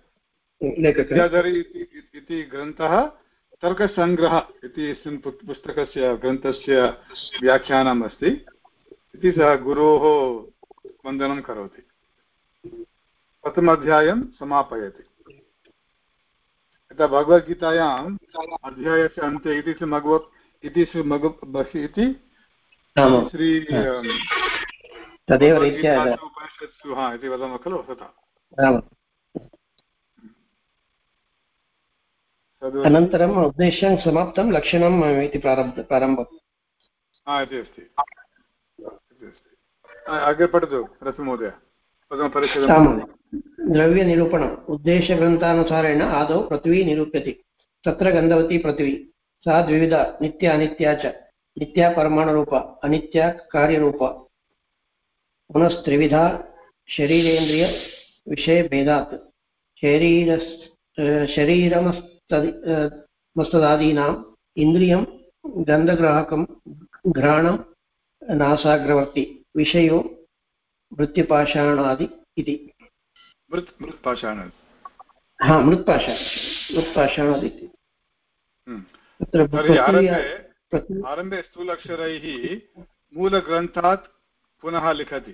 इति ग्रन्थः तर्कसङ्ग्रह इति अस्मिन् पुत्- पुस्तकस्य ग्रन्थस्य व्याख्यानम् अस्ति इति सः गुरोः वन्दनं करोति। प्रथमाध्यायं समापयति। यथा भगवद्गीतायाम् अध्यायस्य अन्ते इति स मगव इति स इति श्री तदेव रीत्या उपनिषत्सु हा इति वदामः खलु तथा आमाम् तद् अनन्तरम् उद्देश्यं समाप्तं लक्षणम् इति प्रारब्ध प्रारम्भम् हा इति अस्ति। इति अस्ति। हा, अग्रे पठतु रसमहोदय। प्रथमपरिच्छेदं आमां द्रव्यनिरूपणम्। उद्देशग्रन्थानुसारेण आदौ पृथ्वी निरूप्यते। तत्र गन्धवती पृथ्वी। सा द्विविधा नित्या अनित्या च। नित्या परमाणुरूप अनित्या कार्यरूप। पुनस्त्रिविधा शरीरेन्द्रियविषयभेदात् शरीरस् शरीरमस्तदि मस्तदादीनाम् इन्द्रियं गन्धग्राहकं घ्राणं नासाग्रवर्ति विषयो मृत्युपाषाणादि इति। मृत् मृत्पाषाण हा मृत्पाषा मृत्पाषाणादि इति। हम्म। आरम्भे स्थूलक्षरैः मूलग्रन्थात् पुनः लिखति।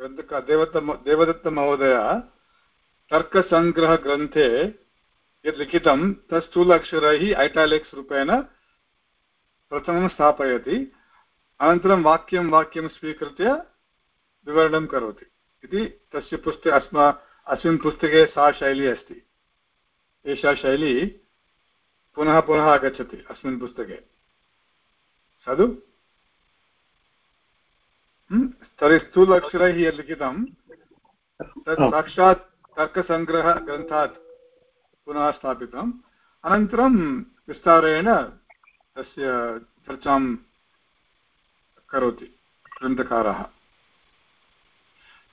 ग्रन्थक देवत देवदत्तमहोदय तर्कसङ्ग्रहग्रन्थे यत् लिखितं तत् स्थूलाक्षरैः ऐटालिक्स् रूपेण प्रथमं स्थापयति अनन्तरं वाक्यं वाक्यं स्वीकृत्य विवरणं करोति। इति तस्य पुस्तके अस्मा अस्मिन् पुस्तके सा शैली अस्ति। एषा शैली पुनः पुनः आगच्छति अस्मिन् पुस्तके। साधु? तर्हि स्थूलाक्षरैः यत् लिखितं तत् साक्षात् तर्कसङ्ग्रहग्रन्थात् पुनः स्थापितम् अनन्तरं विस्तारेण तस्य चर्चां करोति ग्रन्थकारः।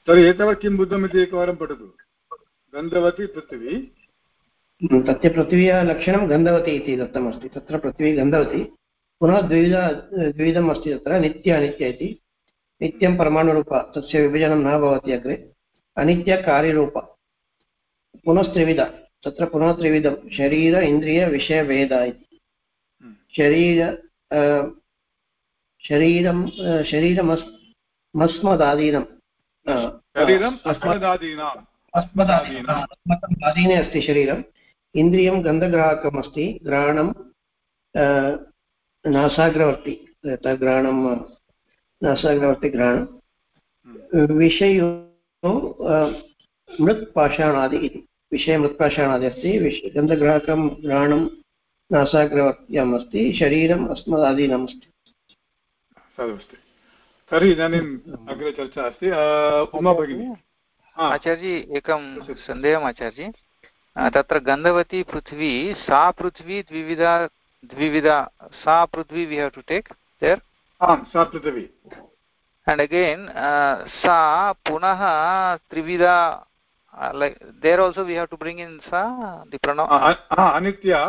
तर्हि एतावत् किं बुद्धम् इति एकवारं पठतु। गन्धवती पृथिवी। तस्य पृथिव्याः लक्षणं गन्धवती इति दत्तमस्ति। तत्र पृथिवी गन्धवती। पुनः द्विविधा द्विविधम् अस्ति तत्र, नित्य अनित्य इति। नित्यं परमाणुरूप, तस्य विभजनं न भवति अग्रे। अनित्यकार्यरूप पुनस्त्रिविध। तत्र पुनः त्रिविधं शरीर इन्द्रियविषयभेद इति। हम्म। शरीर शरीरं शरीरमस् मस्मदादीनं शरीरम् अस्मत् अस्मदादीनाम् अधीने अस्ति शरीरम् इन्द्रियं गन्धग्राहकम् अस्ति घ्राणं नासाग्रवर्ति घ्राणं नासाग्रवर्ति घ्राणं। विषयो मृत्पाषाणादि इति। विषये मृत्पाषाणादि अस्ति विष गन्धग्राहकं घ्राणं नासाग्रवर्त्याम् अस्ति शरीरम् अस्मदादीनम् अस्ति तर्हि इदानीम् अग्रे चर्चा अस्ति। उमा भगिनी। आचार्यजी एकं सन्देहम् आचार्यजी। तत्र गन्धवती पृथ्वी सा पृथ्वी द्विविधा द्विविधा सा पृथ्वी we have to take there um सा पृथिवी। Again uh, sa punah trivida uh, like there also we have to bring in sa the pronoun आ, अ- हा, अनित्या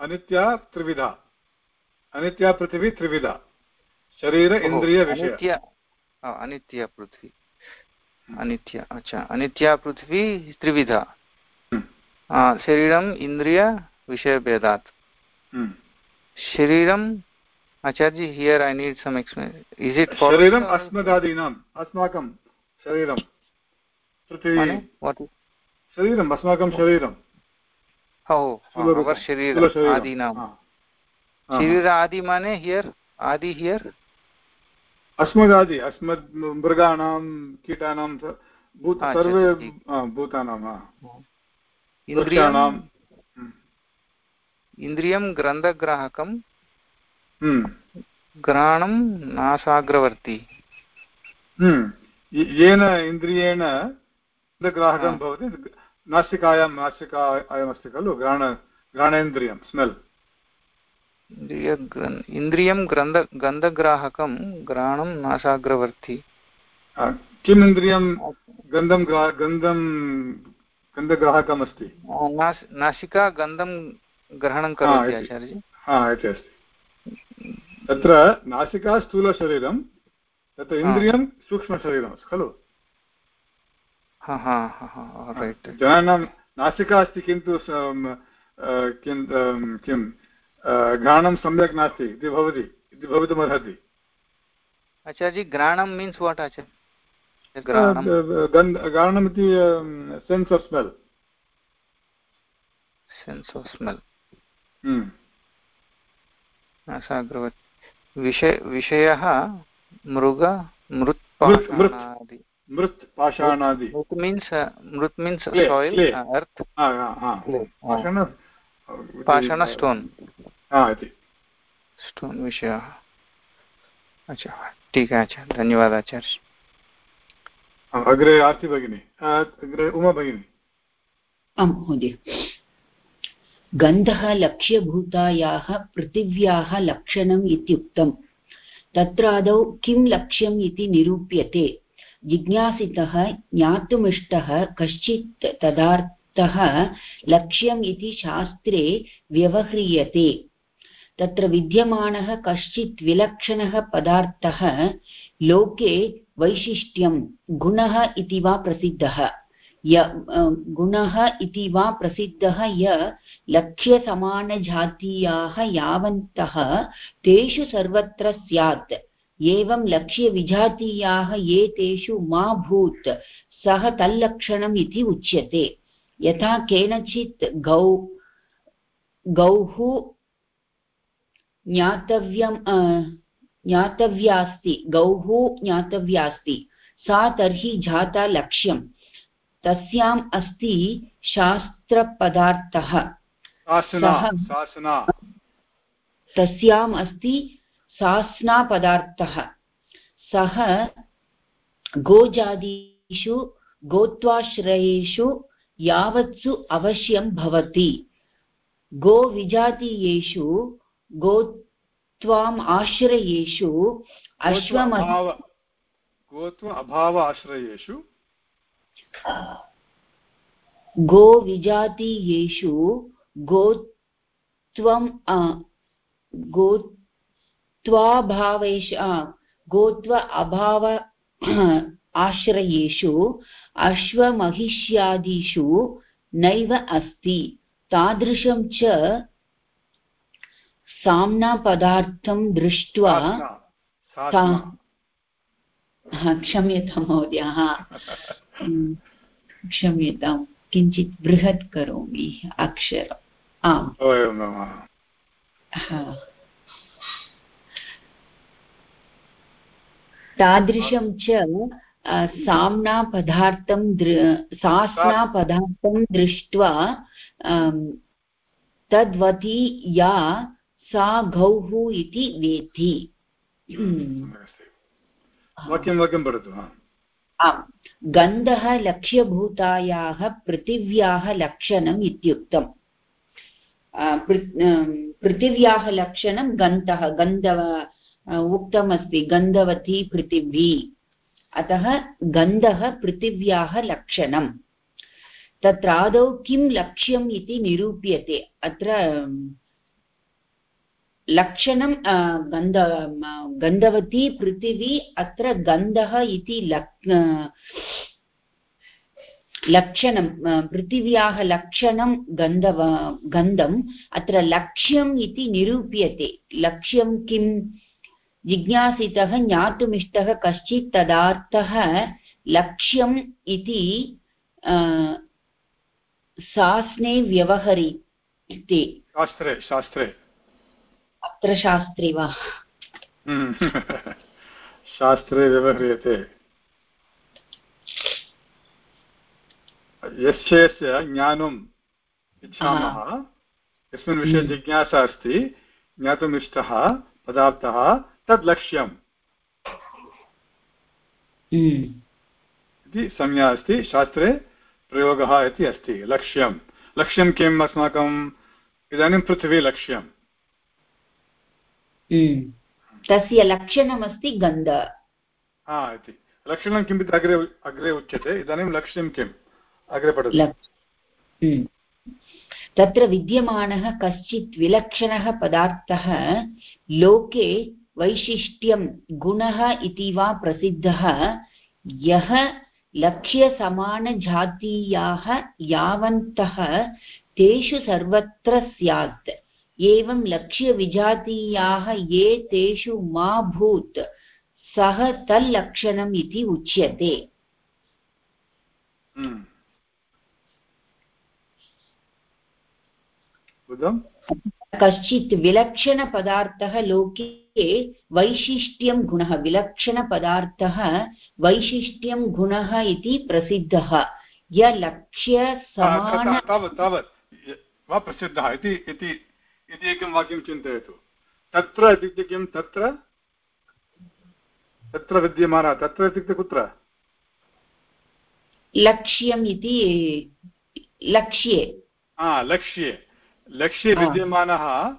अनित्या त्रिविधा अनित्या पृथिवी त्रिविधा शरीर इन्द्रियविषय अनित्य अनित्य पृथ्वी अनित्य अच्छा अनित्या पृथ्वी त्रिविधा हम्म, अ, शरीरम् इन्द्रिय विषयभेदात् हम्म। शरीरं आचार्य here I need some explain is it शरीरम् अस्मदादीनाम् अस्माकं शरीरं पृथिवी। शरीरम् अस्माकं शरीरं Oh, स्थूलरूपं, our शरीर। आदीनां हा, हा। शरीर आदि माने हियर् आदि हियर्? अस्मदादि अस्मद् मृगाणां कीटानां अच्छा, सर्वे अच्छा, भूतानां हा। इन्द्रियं वृक्षाणां हम्म, इन्द्रियं ग्रन्थग्राहकं? हम्म, घ्राणं नासाग्रवर्ती हम्म। येन इन्द्रियेण ग्राहकं हा। भवति नासिकायां नासिका अयमस्ति खलु घ्राण घ्राणेन्द्रियं स्मेल्। इन्द्रियं ग्रन्थ गन्धग्राहकं घ्राणं नासाग्रवर्ती किम् इन्द्रियं गन्धं गन्धं गन्धग्राहकम् अस्ति नासिका गन्धं ग्रहणं करोति आचार्य हा इति अस्ति। तत्र नासिका स्थूलशरीरं तत्र इन्द्रियं सूक्ष्मशरीरम् अस्ति खलु? जनानां नासिका अस्ति किन्तु स- किं किं घ्राणं सम्यक् नास्ति इति भवति इति भवितुमर्हति। आचार्य घ्राणं मीन्स् वाट् आचार्य? घ्राणं। गन्ध sense of smell sense of smell. विषय विषयः मृग मृत्, मृत्पाषाणादि। मृत् पाषाणादि। मृत् मीन्स् मृत् मीन्स् सोइल् अर्त् हा, हा, हा. पाषाण पाषाण स्टोन् स्टोन् विषयः। अच्छा ठीक है अच्छा धन्यवादः आचार्य। अग्रे आर्ति भगिनी अग्रे उमा भगिनी। आं महोदय। गन्धः लक्ष्यभूतायाः पृथिव्याः लक्षणम् इत्युक्तम्। तत्रादौ किं लक्ष्यम् इति निरूप्यते? जिज्ञासितः, ज्ञातुमिष्टः, कश्चित् तदार्थः लक्ष्यम् इति शास्त्रे व्यवह्रियते। तत्र विद्यमानः कश्चित् विलक्षणः पदार्थः लोके वैशिष्ट्यं गुणः इति वा प्रसिद्धः। य गुणः इति वा प्रसिद्धः य लक्ष्यसमानजातीयाः यावन्तः, तेषु सर्वत्र स्यात्। एवं लक्ष्यविजातीयाः ये तेषु मा भूत् सः तल्लक्षणम् इति उच्यते। यथा केनचित् गौ गौः ज्ञातव्यं ज्ञातव्यास्ति गौः ज्ञातव्यास्ति सा तर्हि जाता लक्ष्यं। तस्याम् अस्ति शास्त्रपदार्थः। तस्याम् अस्ति सास्नापदार्थः सः गोजादिषु गोत्वाश्रयेषु यावत्सु अवश्यं भवति। गोविजातीयेषु गोत्वाम् आश्रयेषु अश्वम गोत्व अभाव आश्रयेषु? गोविजातीयेषु गोत्वम् अ, गोत्वाभावेषु गोत्व अभाव आश्रयेषु अश्वमहिष्यादिषु नैव अस्ति। तादृशं च साम्नापदार्थं दृष्ट्वा क्षम्यतां महोदय <laughs> क्षम्यतां। किञ्चित् बृहत् करोमि अक्षरम्। आम् ओ एवम् एवम् हा। तादृशं च अ, साम्नापदार्थं दृ सास्नापदार्थं दृष्ट्वा तद्वती या सा गौः इति वेत्ति। वाक्यं वाक्यं पठतु आम्। गन्धः लक्ष्यभूतायाः पृथिव्याः लक्षणम् इत्युक्तम्। पृथिव्याः लक्षणं गन्धः गन्धव आ, उक्तमस्ति, गन्धवती पृथिवी। अतः गन्धः पृथिव्याः लक्षणम्। तत्र आदौ किं लक्ष्यम् इति निरूप्यते। अत्र लक्षणं गन्ध गन्धवती पृथिवी अत्र गन्धः इति लक् लक्षणं पृथिव्याः लक्षणं गन्धव, गन्धम् अत्र लक्ष्यम् इति निरूप्यते। लक्ष्यं किं जिज्ञासितः ज्ञातुमिष्टः कश्चित् तदार्थः लक्ष्यम् इति सास्ने व्यवहरिते। शास्त्रे शास्त्रे। अत्र शास्त्रे वा? हम्म। <laughs> शास्त्रे व्यवह्रियते। यस्य यस्य ज्ञानम् इच्छामः यस्मिन् विषये हम्म। जिज्ञासा अस्ति ज्ञातुम् इष्टः पदार्थः तद् लक्ष्यम् हम्म, इति संज्ञा अस्ति शास्त्रे प्रयोगः इति अस्ति लक्ष्यं लक्ष्यं किम् अस्माकम्? इदानीं पृथिवी लक्ष्यम्। हम्म। तस्य लक्षणमस्ति गन्ध। हा इति। लक्षणं किम् इति अग्रे अग्रे उच्यते इदानीं लक्ष्यं किम्? अग्रे पठतु। हम्म। तत्र विद्यमानः कश्चित् विलक्षणः पदार्थः लोके वैशिष्ट्यं गुणः इति वा प्रसिद्धः, यः लक्ष्यसमानजातीयाः यावन्तः, तेषु सर्वत्र स्यात्। एवं लक्ष्यविजातीयाः ये तेषु मा भूत्, सः तल्लक्षणम् इति उच्यते। हम्म। कश्चित् विलक्षणपदार्थः लोके वैशिष्ट्यं गुणः विलक्षणपदार्थः वैशिष्ट्यं गुणः इति प्रसिद्धः। यलक्ष्यसमान तावत् तावत् य- वा प्रसिद्धः इति इति इति एकं वाक्यं चिन्तयतु। तत्र इत्युक्ते किं? तत्र? तत्र विद्यमानः तत्र इत्युक्ते कुत्र? लक्ष्यम् इति लक्ष्ये। लक्ष्ये। लक्ष्ये विद्यमानः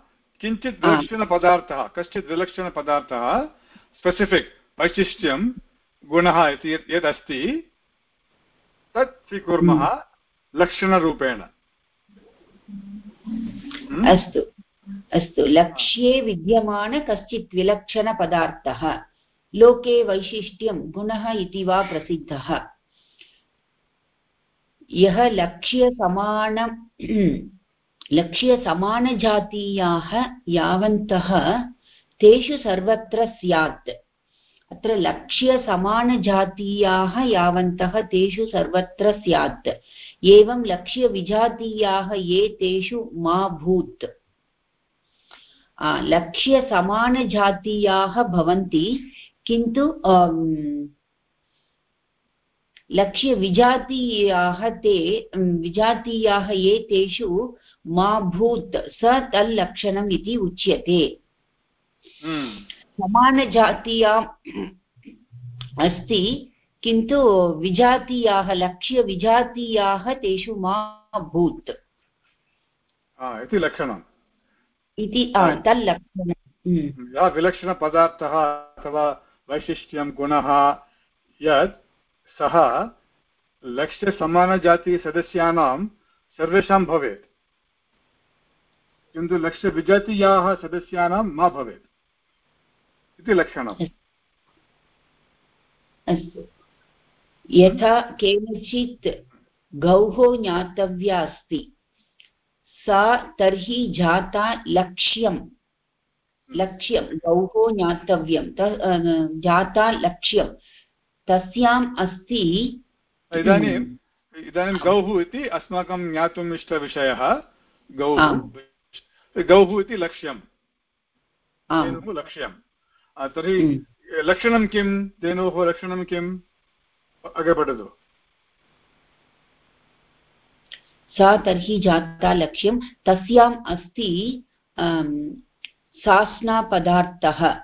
किञ्चित् विलक्षणपदार्थः कश्चित् विलक्षणपदार्थः स्पेसिफिक् वैशिष्ट्यं गुणः इति यदस्ति तत् स्वीकुर्मः लक्षणरूपेण। हम्म? अस्तु। अस्तु। लक्ष्ये विद्यमान कश्चित् विलक्षणपदार्थः लोके वैशिष्ट्यं गुणः इति वा प्रसिद्धः। यः लक्ष्यसमान लक्ष्यसमानजातीयाः यावन्तः तेषु सर्वत्र स्यात्। अत्र लक्ष्यसमानजातीयाः यावन्तः तेषु सर्वत्र स्यात्। एवं लक्ष्यविजातीयाः ये तेषु मा भूत्। लक्ष्यसमानजातीयाः भवन्ति, किन्तु लक्ष्यविजातीयाः ते विजातीयाः ये तेषु मा भूत् स तल्लक्षणम् इति उच्यते। हम्म। समानजातीया अस्ति किन्तु विजातीयाः लक्ष्यविजातीयाः तेषु मा भूत्। इति लक्षणम्। इति आ, तल्लक्षणम् हम्म, यः विलक्षणपदार्थः अथवा वैशिष्ट्यं गुणः यत् सः लक्ष्यसमानजातीयसदस्यानां सर्वेषां भवेत्। किन्तु लक्ष्यविजातीयाः सदस्यानां मा भवेत्? इति लक्षणम्। अस्तु। यथा केनचित् गौः ज्ञातव्या अस्ति सा तर्हि जाता लक्ष्यं लक्ष्यं गौः ज्ञातव्यं जाता लक्ष्यं। तस्याम् अस्ति इदानीम् इदानीं गौः इति अस्माकं ज्ञातुम् इष्टविषयः गौः गौः इति लक्ष्यं धेनुः लक्ष्यं तर्हि लक्षणं किं? धेनोः लक्षणं किम् अग्रे पठतु सा तर्हि जाता लक्ष्यं। तस्याम् अस्ति सास्नापदार्थः।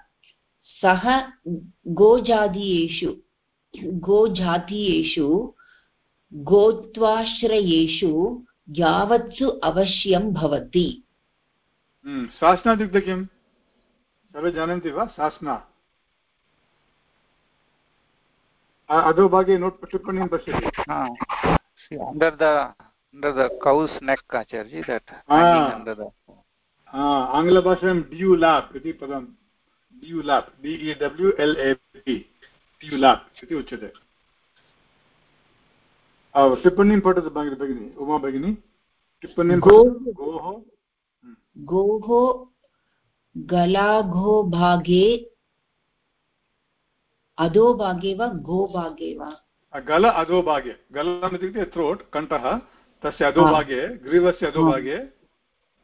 सः गोजातीयेषु गोजातीयेषु गोत्वाश्रयेषु यावत्सु अवश्यं भवति। सास्ना इत्युक्ते किं सर्वे जानन्ति वा सास्ना अधोभागे नोट् टिप्पणीं पश्यति under the under the cow's neck acharji that under the आङ्ग्लभाषायां ड्यू लाप् इति पदं dewlap D E W L A P dewlap इति उच्यते। टिप्पणीं पठतु भगिनि उमा भगिनी। टिप्पणीं गोः गोः गलाघो भागे अधोभागे वा गोभागे वा? गल अधोभागे गलम् इत्युक्ते थ्रोट् कण्ठः तस्य अधोभागे ग्रीवस्य अधोभागे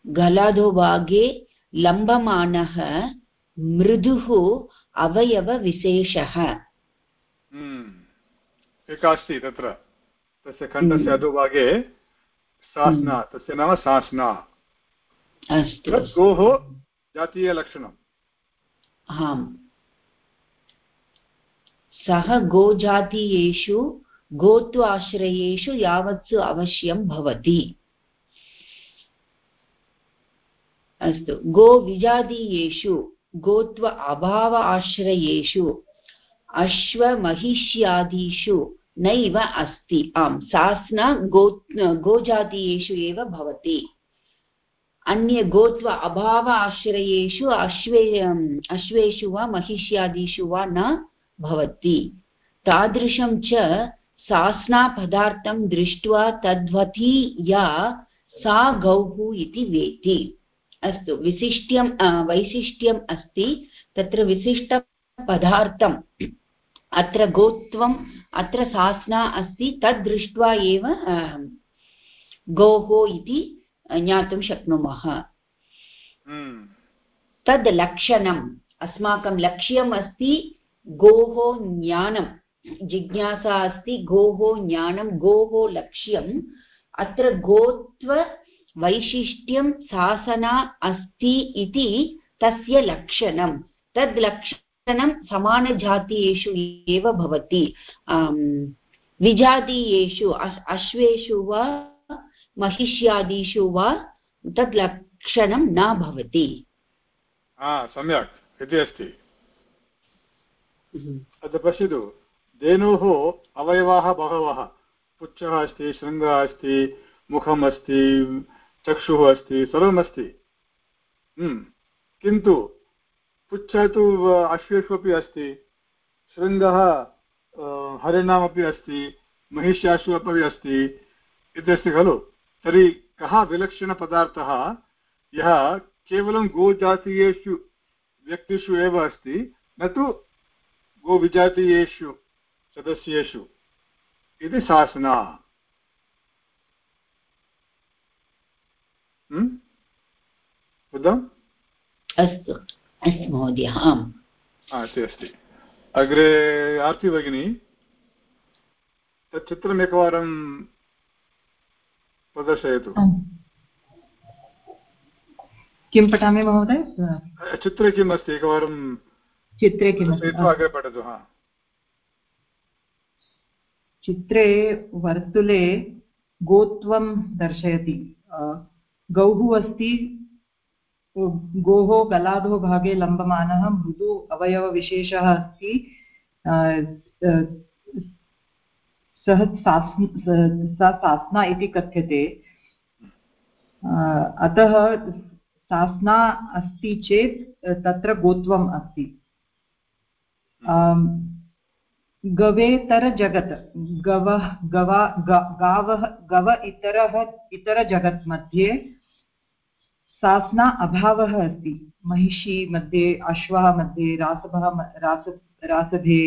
गलाधोभागे लम्बमानः मृदुः अवयवविशेषः एका अस्ति तत्र। तस्य कण्ठस्य अधोभागे सास्ना। तस्य नाम सास्ना। अस्तु। गोः जातीयलक्षणम्। आम् सः गोजातीयेषु गोत्वाश्रयेषु यावत्सु अवश्यं भवति। अस्तु। गोविजातीयेषु गोत्व अभाव आश्रयेषु अश्वमहिष्यादिषु नैव अस्ति। आम् सास्ना गो गोजातीयेषु एव भवति। अन्य गोत्व अभाव आश्रयेषु, अश्वे अश्वेषु वा महिष्यादिषु वा न भवति। तादृशं च सास्नापदार्थं दृष्ट्वा तद्वती या सा गौः इति वेति। अस्तु, विशिष्ट्यं वैशिष्ट्यम् अस्ति। तत्र विशिष्टपदार्थम् अत्र गोत्वम् अत्र सास्ना अस्ति। तद् दृष्ट्वा एव गोः इति ज्ञातुं शक्नुमः। तद् लक्षणम् अस्माकं लक्ष्यम् अस्ति गोः ज्ञानं जिज्ञासा अस्ति गोः ज्ञानं गोः लक्ष्यम्। अत्र गोत्व वैशिष्ट्यं सासना अस्ति इति तस्य लक्षणं तद् लक्षणं समानजातीयेषु एव भवति। विजातीयेषु अश्वेषु वा महिष्यादिषु वा तद् लक्षणं न भवति। सम्यक् इति अस्ति। अत्र पश्यतु धेनोः अवयवाः बहवः। पुच्छः अस्ति शृङ्गः अस्ति मुखम् अस्ति चक्षुः अस्ति सर्वमस्ति किन्तु पुच्छः तु अश्वेषु अपि अस्ति शृङ्गः हरिणामपि अस्ति महिष्यासु अपि अस्ति इत्यस्ति खलु? तर्हि कः विलक्षणपदार्थः? यः केवलं गोजातीयेषु व्यक्तिषु एव अस्ति न तु गोविजातीयेषु सदस्येषु। इति शासना। बुद्धम् अस्तु अस्तु महोदय आम्। अस्ति अस्ति। अग्रे आर्ति भगिनी तत् चित्रम् एकवारं प्रदर्शयतु। किं पठामि महोदय? चित्रे किम् अस्ति एकवारं चित्रे किम्? अग्रे पठतु हा। चित्रे वर्तुले गोत्वं दर्शयति। गौः अस्ति गोः गलाधो भागे लम्बमानः मृदु अवयवविशेषः अस्ति। सः सा सास्ना इति कथ्यते। अतः सास्ना अस्ति चेत्, तत्र गोत्वम् अस्ति। गवेतरजगत्, गवः, गवा गावः, गव इतरः, इतरजगत् मध्ये सास्ना अभावः अस्ति। महिषी मध्ये, अश्वः मध्ये, रासभः रास रासभे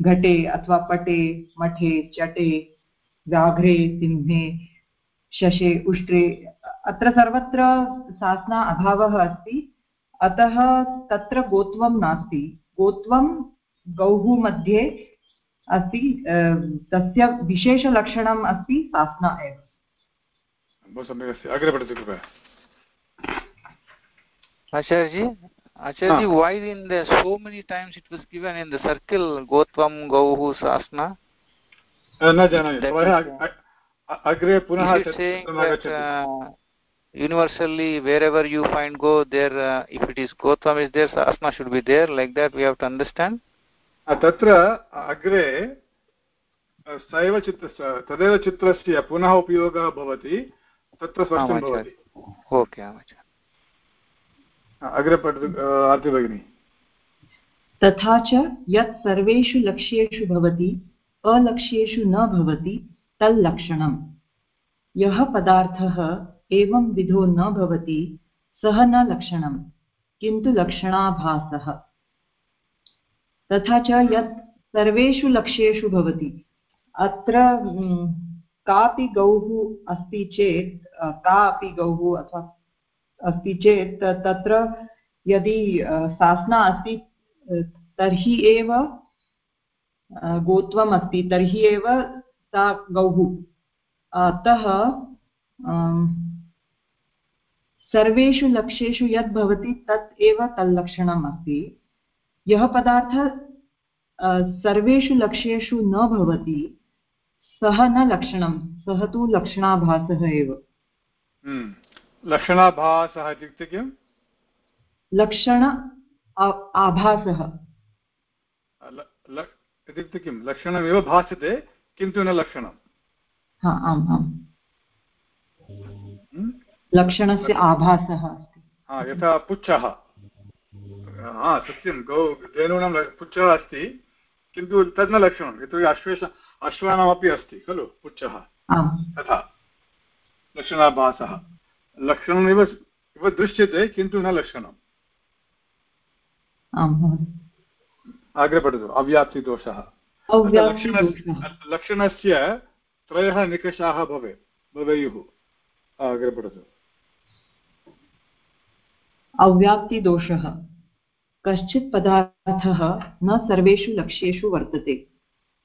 घटे अथवा पटे मठे चटे व्याघ्रे सिंहे शशे उष्ट्रे अत्र सर्वत्र सास्ना अभावः अस्ति। अतः तत्र गोत्वं नास्ति। गोत्वं गौः मध्ये अस्ति तस्य विशेषलक्षणम् अस्ति सास्ना एव। बहु सम्यक् अस्ति। अग्रे पठतु कृपया। Acharya Acharya, why in the so many times it was given in the circle Gotvam, Gauhu, Sasna? अ, न जानामि अ- अ- अग्रे पुनः uh, universally wherever you find Go, there uh, if it is Gotvam is there, Sasna should be there. Like that we have to understand. अ, तत्र अग्रे अ, स एव चित्र स- तदेव चित्रस्य पुनः उपयोगः भवति तत्र स्पष्टं भवति Okay, Acharya. अग्रे पठतु अ, आरती भगिनी। तथा च यत् सर्वेषु लक्ष्येषु भवति अलक्ष्येषु न भवति तल्लक्षणम्। यः पदार्थः एवं विधो न भवति सः न लक्षणं किन्तु लक्षणाभासः। तथा च यत् सर्वेषु लक्ष्येषु भवति अत्र कापि गौः अस्ति चेत् का अपि गौः अथवा अस्ति चेत् तत्र यदि सासना अस्ति तर्हि एव गोत्वम् अस्ति तर्हि एव सा गौः। अतः सर्वेषु लक्ष्येषु यद् भवति, तत् एव तल्लक्षणम् अस्ति। यः पदार्थः सर्वेषु लक्ष्येषु न भवति, सः न लक्षणं, सः तु लक्षणाभासः एव। हम्म। लक्षणाभासः इत्युक्ते किम् लक्षण आभासः। इत्युक्ते किं? लक्षणमेव भासते किन्तु न लक्षणं हा आम् आम्। हम्म? लक्षणस्य आभासः अस्ति। हा यथा पुच्छः। हा सत्यं गौ धेनूनां पुच्छः अस्ति किन्तु तद् न लक्षणं यतोहि अश्वेष अश्वानामपि अस्ति खलु पुच्छः। तथा। लक्षणाभासः। लक्षणमिव इव दृश्यते किन्तु न लक्षणम् आम् अग्रे पठतु अव्याप्तिदोषः। अव्याप्तिदोषः। लक्षण- लक्षणस्य त्रयः निकषाः भवेत् भवेयुः। अग्रे पठतु। अव्याप्तिदोषः। कश्चित् पदार्थः न सर्वेषु लक्ष्येषु वर्तते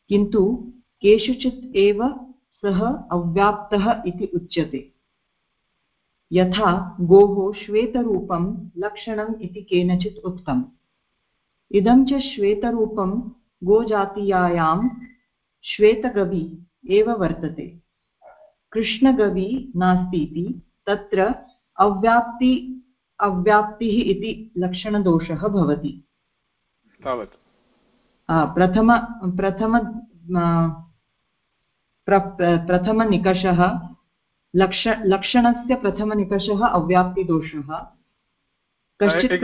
किन्तु केषुचित् एव सः अव्याप्तः इति उच्यते। यथा गोः श्वेतरूपं लक्षणम् इति केनचित् उक्तम्। इदं च श्वेतरूपं गोजातीयायां श्वेतगवि एव वर्तते। कृष्णगवि नास्ति इति तत्र अव्याप्ति अव्याप्तिः इति लक्षणदोषः भवति। तावत्। प्रथम प्रथम प्र- प्रथमनिकषः लक्ष लक्षणस्य प्रथमनिकषः अव्याप्तिदोषः। कश्चित्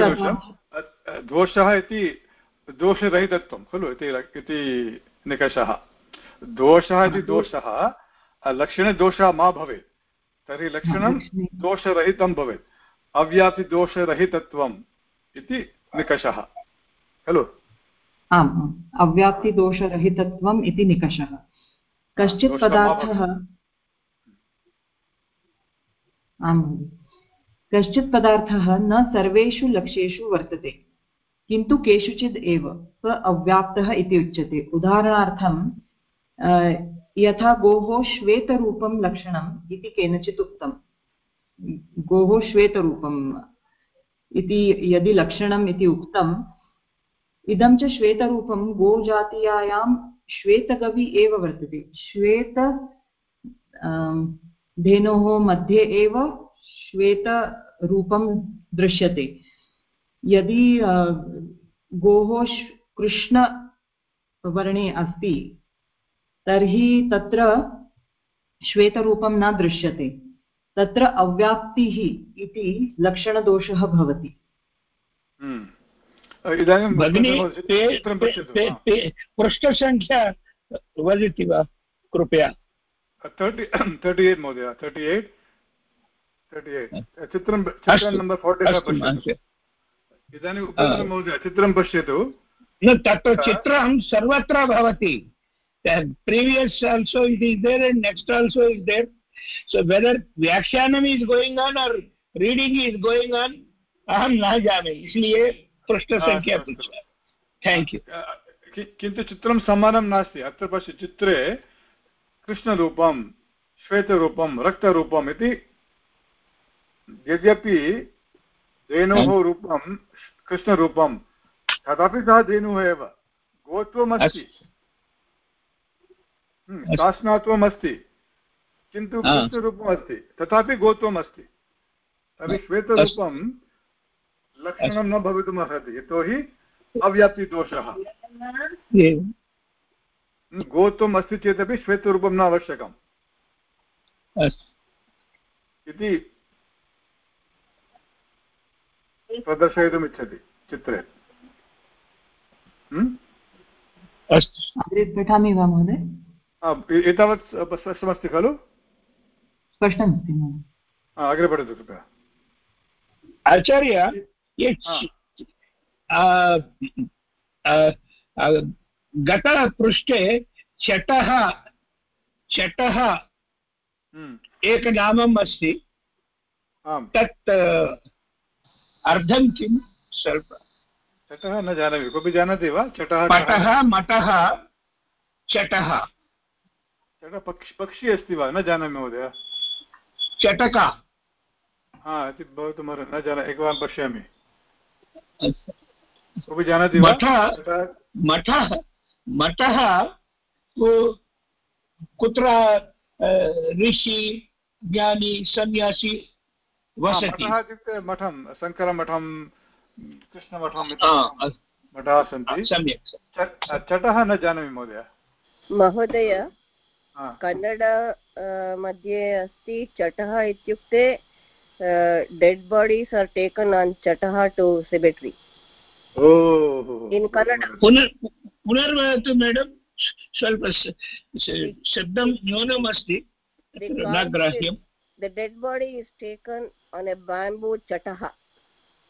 दोषः इति दोषरहितत्वं खलु इति निकषः। दोषः इति दोषः लक्षणे दोषः मा भवेत्। तर्हि लक्षणं दोषरहितं भवेत्। अव्यापिदोषरहितत्वम् इति निकषः खलु? आम् आम्। अव्याप्तिदोषरहितत्वम् इति निकषः। कश्चित् पदार्थः आम्। कश्चित् पदार्थः न सर्वेषु लक्ष्येषु वर्तते, किन्तु केषुचित् एव, स अव्याप्तः इति उच्यते। उदाहरणार्थं यथा गोः श्वेतरूपं लक्षणम् इति केनचित् उक्तं गोः श्वेतरूपम् इति यदि लक्षणम् इति उक्तम्, इदं च श्वेतरूपं गोजातीयायां श्वेतगवि एव वर्तते। श्वेत धेनोः मध्ये एव श्वेतरूपं दृश्यते। यदि गोः कृष्णवर्णे अस्ति तर्हि तत्र श्वेतरूपं न दृश्यते। तत्र अव्याप्तिः इति लक्षणदोषः भवति। हम्म। पृष्ठसङ्ख्या वदति वा कृपया। तर्टि एय्ट् महोदय तर्टि एय्ट् तर्टि एय्ट् चित्रं चित्रं नम्बर् फोर्टि फैव् अस्तु पश्यतु इदानीम् महोदय चित्रं पश्यतु न चित्रं सर्वत्र भवति and so whether जाने इसलिए पृष्ठसङ्ख्या। पृच्छा थेङ्क् यू किन्तु चित्रं समानं नास्ति अत्र पश्य चित्रे कृष्णरूपं श्वेतरूपं रक्तरूपम् इति यद्यपि धेनोः रूपं कृष्णरूपं तथापि सः धेनुः एव गोत्वमस्ति। हम्म, शासनात्वम् अस्ति किन्तु। कृष्णरूपम् अस्ति तथापि गोत्वम् अस्ति तर्हि श्वेतरूपं लक्षणं न भवितुम् अर्हति यतोहि अव्याप्तिदोषः। गोत्वम् अस्ति चेदपि श्वेतरूपं न आवश्यकम्। इति प्रदर्शयितुम् इच्छति चित्रे। हम्म? अग्रे पठामि वा महोदय? एतावत् स्पष्टमस्ति खलु? स्पष्टमस्ति अग्रे पठतु कृपया। आचार्य गतपृष्ठे चटः चटः हम्म, एकनामम् अस्ति। तत् अर्धं किं? स्वल्प। चटः न जानामि। कोऽपि जानाति वा? चटः पटः मटः चटः। चटः पक्षी पक्षी अस्ति वा? न जानामि महोदय। चटका। हा इति भवतु न जानामि एकवारं पश्यामि। कोऽपि जानाति वा? मठः मठः कुत्र ऋषि ज्ञानी सन्यासी वसति। इत्युक्ते मठं शङ्करमठं मठाः सन्ति। सम्यक् चटः न जानामि महोदय। महोदय कन्नड मध्ये अस्ति चटः इत्युक्ते dead bodies are taken on चटः to cemetery ओहो इन् कन्नड पुनर्वदतु मेडम् स्वल्प स- स- शब्दं न्यूनमस्ति न ग्राह्यं the dead body is taken on a bamboo chataha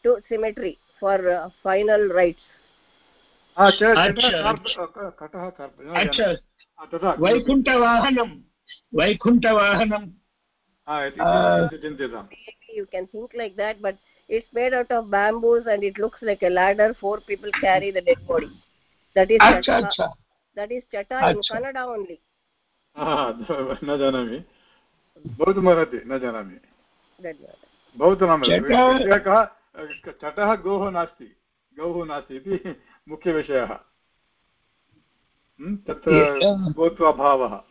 to cemetery for uh, final rites हा, च- अच्छा, चटः कार्प- कटः कार्प- न अच्छा जानामि। हा, तथा वैकुण्ठवाहनं वैकुण्ठवाहनं हा, इति आ, इति चिन्त्यताम् maybe you can think like that but it's made out of bamboos and it looks like a ladder four people carry the dead body That is अच्छा chata, अच्छा. That is chata in अच्छा। kannada only. न जानामि. भवितुमर्हति न जानामि. धन्यवादः. भवतु नाम चटः- विषयः कः चटः गोः नास्ति. गौः नास्ति इति <laughs> मुख्यविषयः तत्र गोत्वाभावः.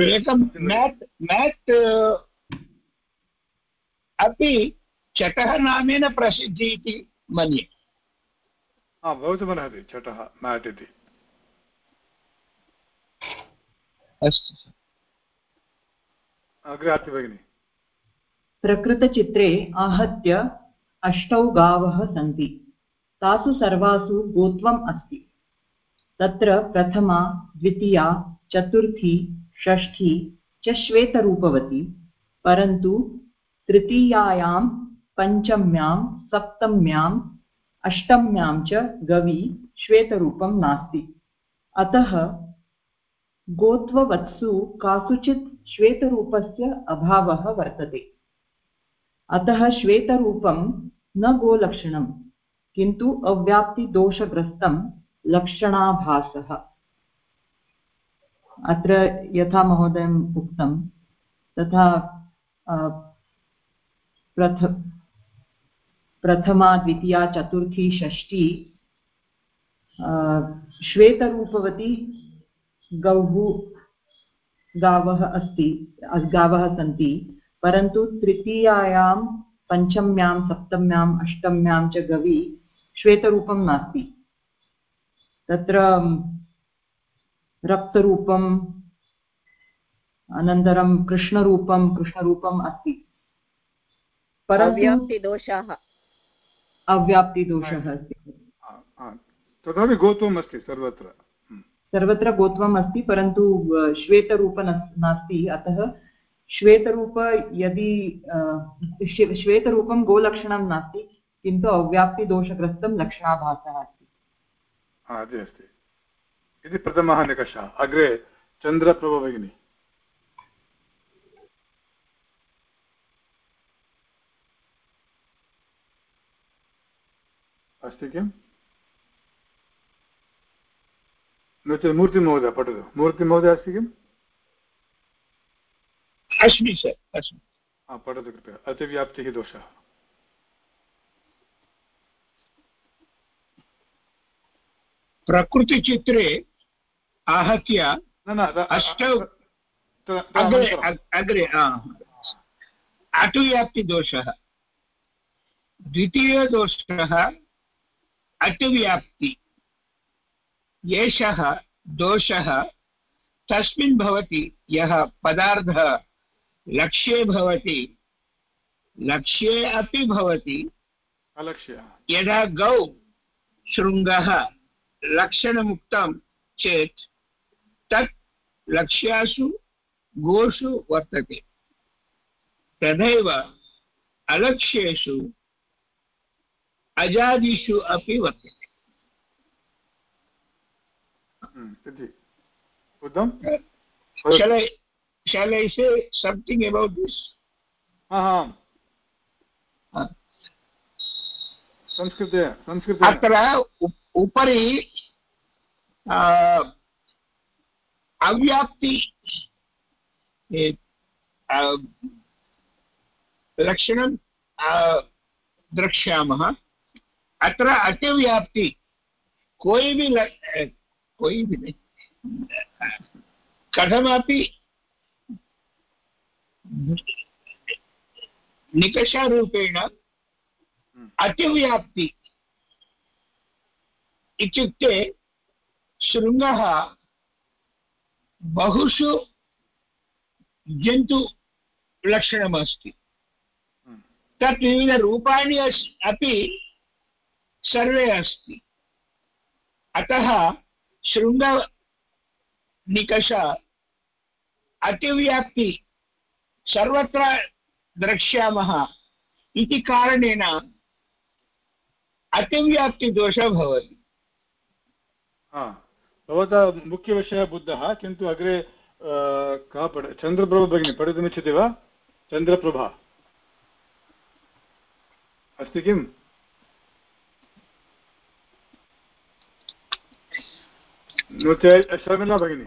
एकं मेट् मेट् अपि चटः नामेन प्रसिद्धि इति मन्ये. हा भवितुमर्हति चटः म्याट् इति अस्तु अग्रे अस्ति भगिनि प्रकृतचित्रे आहत्य अष्टौ गावः सन्ति। तासु सर्वासु गोत्वम् अस्ति। तत्र प्रथमा, द्वितीया, चतुर्थी, षष्ठी च श्वेतरूपवती, परन्तु तृतीयायां, पञ्चम्यां सप्तम्याम् अष्टम्यां च गवी श्वेतरूपं नास्ति। अतः गोत्ववत्सु कासुचित् श्वेतरूपस्य अभावः वर्तते। अतः श्वेतरूपं न गोलक्षणं, किन्तु अव्याप्तिदोषग्रस्तं लक्षणाभासः। अत्र यथा महोदयम् उक्तं, तथा प्रथ प्रथमा, द्वितीया, चतुर्थी, षष्ठी श्वेतरूपवती, गौः, गावः अस्ति, गावः सन्ति, परन्तु तृतीयायां, पञ्चम्यां सप्तम्याम् अष्टम्यां च गवी श्वेतरूपं नास्ति। तत्र रक्तरूपम्, अनन्तरं कृष्णरूपं, कृष्णरूपम् अस्ति। परन्तु अव्याप्तिदोषाः अव्याप्तिदोषः अस्ति। तथापि गोत्वम् अस्ति सर्वत्र। सर्वत्र गोत्वम् अस्ति परन्तु श्वेतरूप नास्ति। अतः श्वेतरूप यदि श्वेतरूपं गोलक्षणं नास्ति किन्तु अव्याप्तिदोषग्रस्तं लक्षणाभासः अस्ति। अस्ति। इति प्रथमः निकषः। अग्रे चन्द्रप्रभ अस्ति किम् नो चेत् मूर्तिमहोदय पठतु मूर्तिमहोदय अस्ति किम् अस्मि सर् अस्मि पठतु कृपया अतिव्याप्तिः दोषः प्रकृतिचित्रे आहत्य अष्टौ अग्रे अग्रे अतिव्याप्तिदोषः द्वितीयदोषः अतिव्याप्ति एषः दोषः तस्मिन् भवति यः पदार्थः लक्ष्ये भवति लक्ष्ये अपि भवति। यदा गौ शृङ्गः लक्षणमुक्तं चेत् तत् लक्ष्यासु गोषु वर्तते। तथैव अलक्ष्येषु अजादिषु अपि वर्तते। Shall I, shall I say something about this? संस्कृते संस्कृते। अत्र उपरि अव्याप्ति लक्षणं द्रक्ष्यामः। अत्र अतिव्याप्ति। कोई भी कोई भी नहीं। कथमपि निकषारूपेण अतिव्याप्ति इत्युक्ते शृङ्गः बहुषु जन्तुलक्षणमस्ति। तत् विविधरूपाणि अपि सर्वे अस्ति। अतः शृङ्गनिकष अतिव्याप्ति सर्वत्र द्रक्ष्यामः इति कारणेन अतिव्याप्तिदोषः भवति। भवतः मुख्यविषयः बुद्धः, किन्तु अग्रे का पठ, चन्द्रप्रभा भगिनी, पठितुमिच्छति वा? चन्द्रप्रभा। अस्ति किम्? नो चेत् शर्मिला भगिनी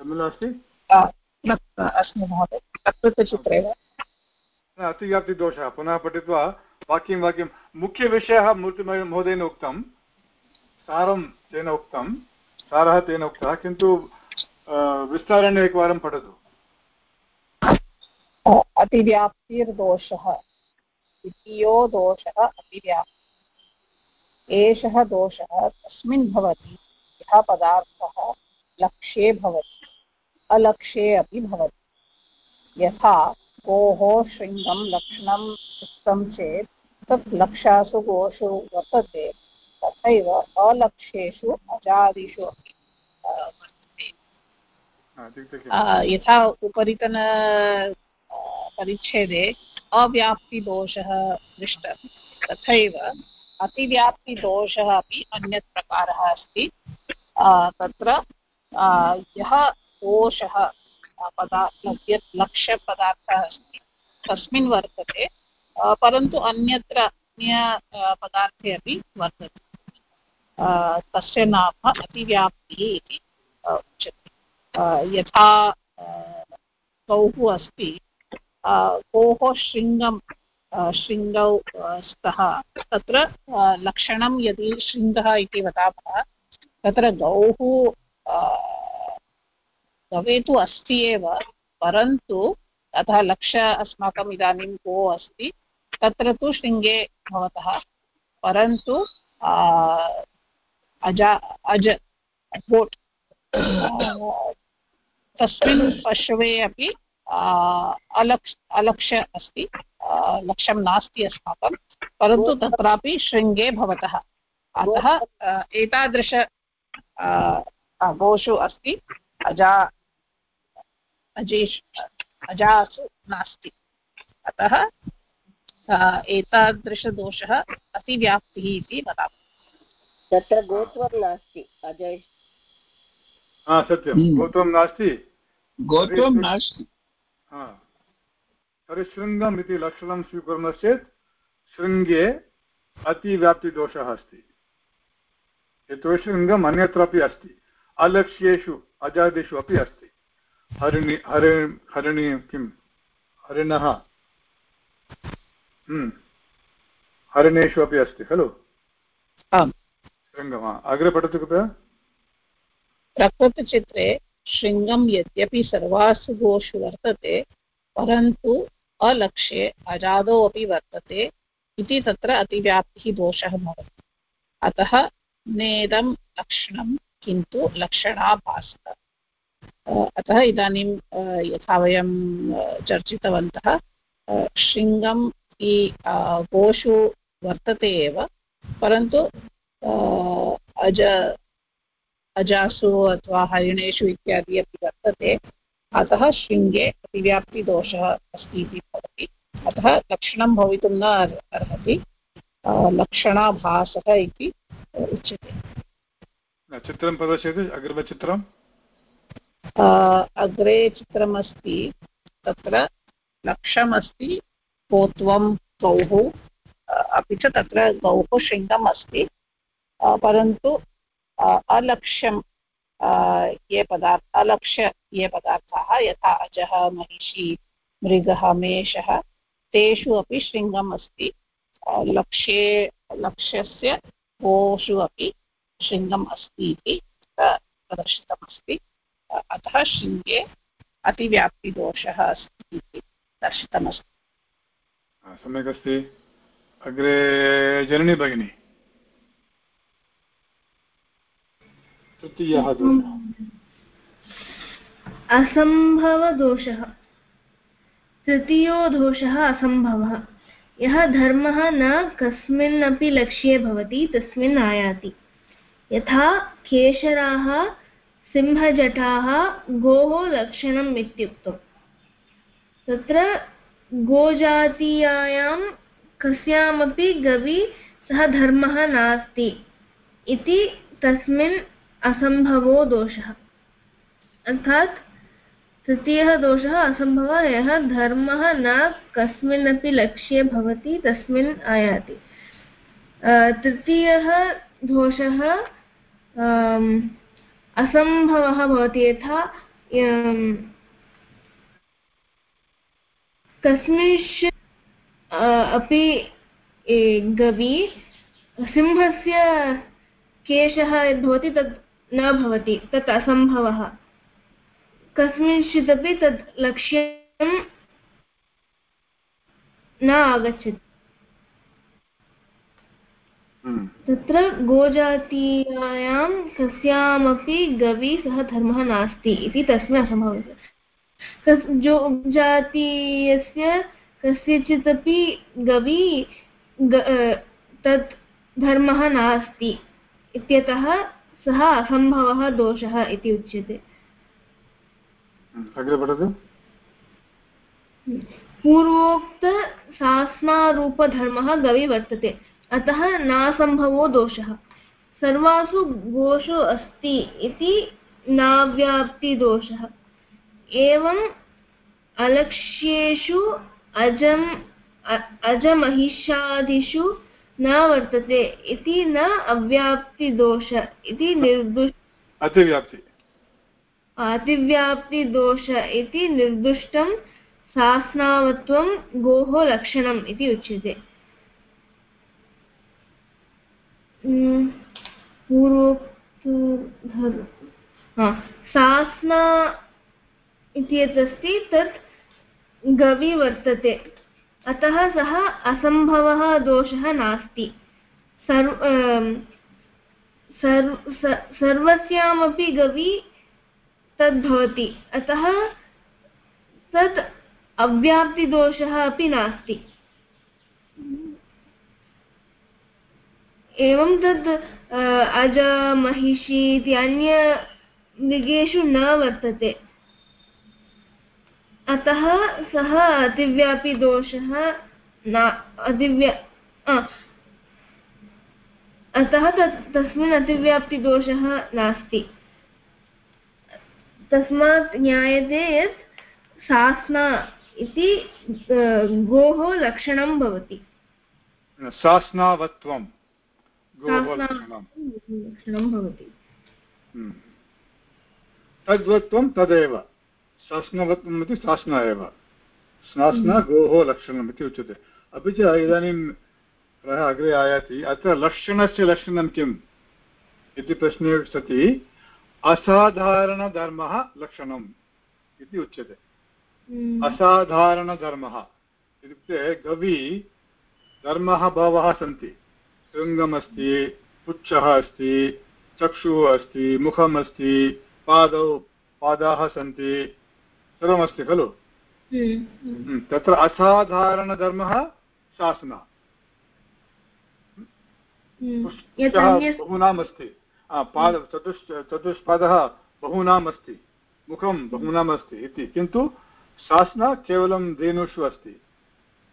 शर्मिला अस्ति अस्मि महोदय प्रकृतचित्रे वा अतिव्याप्तिदोषः पुनः पठित्वा वाक्यं वाक्यं मुख्यविषयः मूर्तिमहोदयेन उक्तं सारं तेन उक्तं सारः तेन उक्तः किन्तु विस्तारेण एकवारं पठतु अतिव्याप्तिर्दोषः द्वितीयो दोषः अतिव्याप्ति एषः दोषः तस्मिन् भवति यः पदार्थः लक्ष्ये भवति अलक्ष्ये अपि भवति। यथा गोः शृङ्गं लक्षणम् उक्तं चेत् तत् लक्षासु गोषु वर्तते तथैव अलक्ष्येषु अजादिषु अपि यथा उपरितन परिच्छेदे अव्याप्तिदोषः दृष्टः तथैव अतिव्याप्तिदोषः अपि अन्यत् प्रकारः अस्ति। तत्र यः दोषः पदार्थ यत् लक्ष्यपदार्थः अस्ति, तस्मिन् वर्तते परन्तु अन्यत्र अन्य पदार्थे अपि वर्तते। तस्य नाम अतिव्याप्तिः इति उच्यते। यथा गौः अस्ति गोः शृङ्गं शृङ्गौ स्तः, तत्र लक्षणं यदि शृङ्गः इति वदामः, तत्र गौः गवे तु अस्ति एव, परन्तु अतः लक्ष्य अस्माकम् इदानीं गो अस्ति, तत्र तु शृङ्गे भवतः, परन्तु अजा, अज गोट् तस्मिन् पशवे अपि अलक्ष, अलक्ष्य अस्ति। लक्ष्यं नास्ति अस्माकं परन्तु तत्रापि शृङ्गे भवतः। अतः एतादृश गोषु अस्ति अजा अजेष् अजासु नास्ति। अतः एतादृशदोषः अतिव्याप्तिः इति वदामि। तत्र गोत्वं नास्ति अजय। सत्यं। हम्म। गोत्वं नास्ति। गोत्वं नास्ति। हा। तर्हि शृङ्गम् इति लक्षणं स्वीकुर्मश्चेत् शृङ्गे अतिव्याप्तिदोषः अस्ति। यतोहि शृङ्गम् अन्यत्रापि अस्ति। अलक्ष्येषु अजादिषु अपि अस्ति। हरिणि हरि हरिणि किं हरिणः। हम्म। हरिणेषु अपि अस्ति खलु? आम्। शृङ्गं अग्रे पठतु कृपया। प्रकृतचित्रे शृङ्गं यद्यपि सर्वासु गोषु वर्तते परन्तु अलक्ष्ये अजादौ अपि वर्तते इति तत्र अतिव्याप्तिः दोषः भवति। अतः नेदं लक्षणं किन्तु लक्षणाभासः। अतः इदानीं यथा वयं चर्चितवन्तः शृङ्गम् इ अ, गोषु वर्तते एव परन्तु अज अजासु अथवा हरिणेषु इत्यादि अपि वर्तते। अतः शृङ्गे अतिव्याप्तिदोषः अस्ति इति भवति। अतः लक्षणं भवितुं न अर्हति। लक्षणाभासः इति उच्यते। चित्रं प्रदर्शयति अग्रिमचित्रं अ, अग्रे चित्रमस्ति तत्र लक्षमस्ति गोत्वं गौः अपि च तत्र गौः शृङ्गम् अस्ति परन्तु अ, अलक्ष्यं अ, ये पदार्थ अलक्ष्य ये पदार्थाः यथा अजः, महिषी, मृगः, मेषः, तेषु अपि शृङ्गम् अस्ति। लक्ष्ये, लक्ष्यस्य गोषु अपि शृङ्गम् अस्ति इति प्रदर्शितमस्ति अतः शृङ्गे अतिव्याप्तिदोषः अस्ति इति दर्शितमस्ति। सम्यक् अस्ति अग्रे जननी भगिनी। तृतीयः दोषः। असम्भवदोषः तृतीयो दोषः असम्भवः यः धर्मः न कस्मिन्नपि लक्ष्ये भवति, तस्मिन् आयाति। यथा केशराः, सिंहजटाः, गोः लक्षणम् इत्युक्तम्। तत्र गोजातीयायां कस्यामपि गवि सः धर्मः नास्ति इति तस्मिन् असम्भवो दोषः। अर्थात्, तृतीयः दोषः असम्भवः यः धर्मः न कस्मिन्नपि लक्ष्ये भवति, तस्मिन् आयाति। तृतीयः दोषः असम्भवः भवति, यथा कस्मिंश्चित् अपि गवि, सिंहस्य केशः यद्भवति तत् न भवति तत् असम्भवः। कस्मिंश्चिदपि तत् लक्ष्यं न आगच्छति। हम्म। तत्र गोजातीयायां कस्यामपि गवि सः धर्मः नास्ति इति तस्मिन् असम्भवः कस् जो जातीयस्य कस्यचित् अपि गवि तत् धर्मः नास्ति इत्यतः सः असम्भवः दोषः इति उच्यते। अग्रे पठतु। गवि वर्तते अतः नासम्भवो दोषः। सर्वासु गोषु अस्ति इति नाव्याप्तिदोषः। एवम् अलक्ष्येषु अजम् अजमहिषादिषु न वर्तते इति न अव्याप्तिदोष इति निर्दुष अतिव्याप्ति। अतिव्याप्तिदोष इति निर्दुष्टं सास्नावत्वं गोः लक्षणम् इति उच्यते। सास्ना इति यत् अस्ति तत् गवि वर्तते अतः सः असम्भवः दोषः नास्ति। सर्व स- सर्वस्यामपि गवि तद्भवति। अतः तत् अव्याप्तिदोषः अपि नास्ति। एवं तद् अज महिषी इति अन्यमृगेषु न वर्तते। अतः सः अतिव्यापिदोषः न अतिव्या अतः तत् तस्मिन् अतिव्याप्तिदोषः नास्ति। तस्मात् ज्ञायते यत् सास्ना इति गोः लक्षणं भवति। सास्नावत्वं लक्षणं भवति। हम्म। तद्वत्वं तदेव। शासनवत्वम् इति शासना एव। शासना गोः लक्षणम् इति उच्यते। अपि च इदानीं प्रायः अग्रे आयाति अत्र लक्षणस्य लक्षणं किम् इति प्रश्ने सति असाधारणधर्मः लक्षणम् इति उच्यते। असाधारणधर्मः इत्युक्ते गवि धर्मः बहवः सन्ति। शृङ्गमस्ति पुच्छः अस्ति चक्षुः अस्ति मुखम् अस्ति पादौ पादाः सन्ति। सर्वमस्ति खलु। हम्म, तत्र असाधारणधर्मः शासना अन्य बहूनाम् अस्ति पाद चतुष् चतुष्पादः बहूनाम् अस्ति मुखं बहूनाम् अस्ति इति। किन्तु शासना केवलं धेनुषु अस्ति।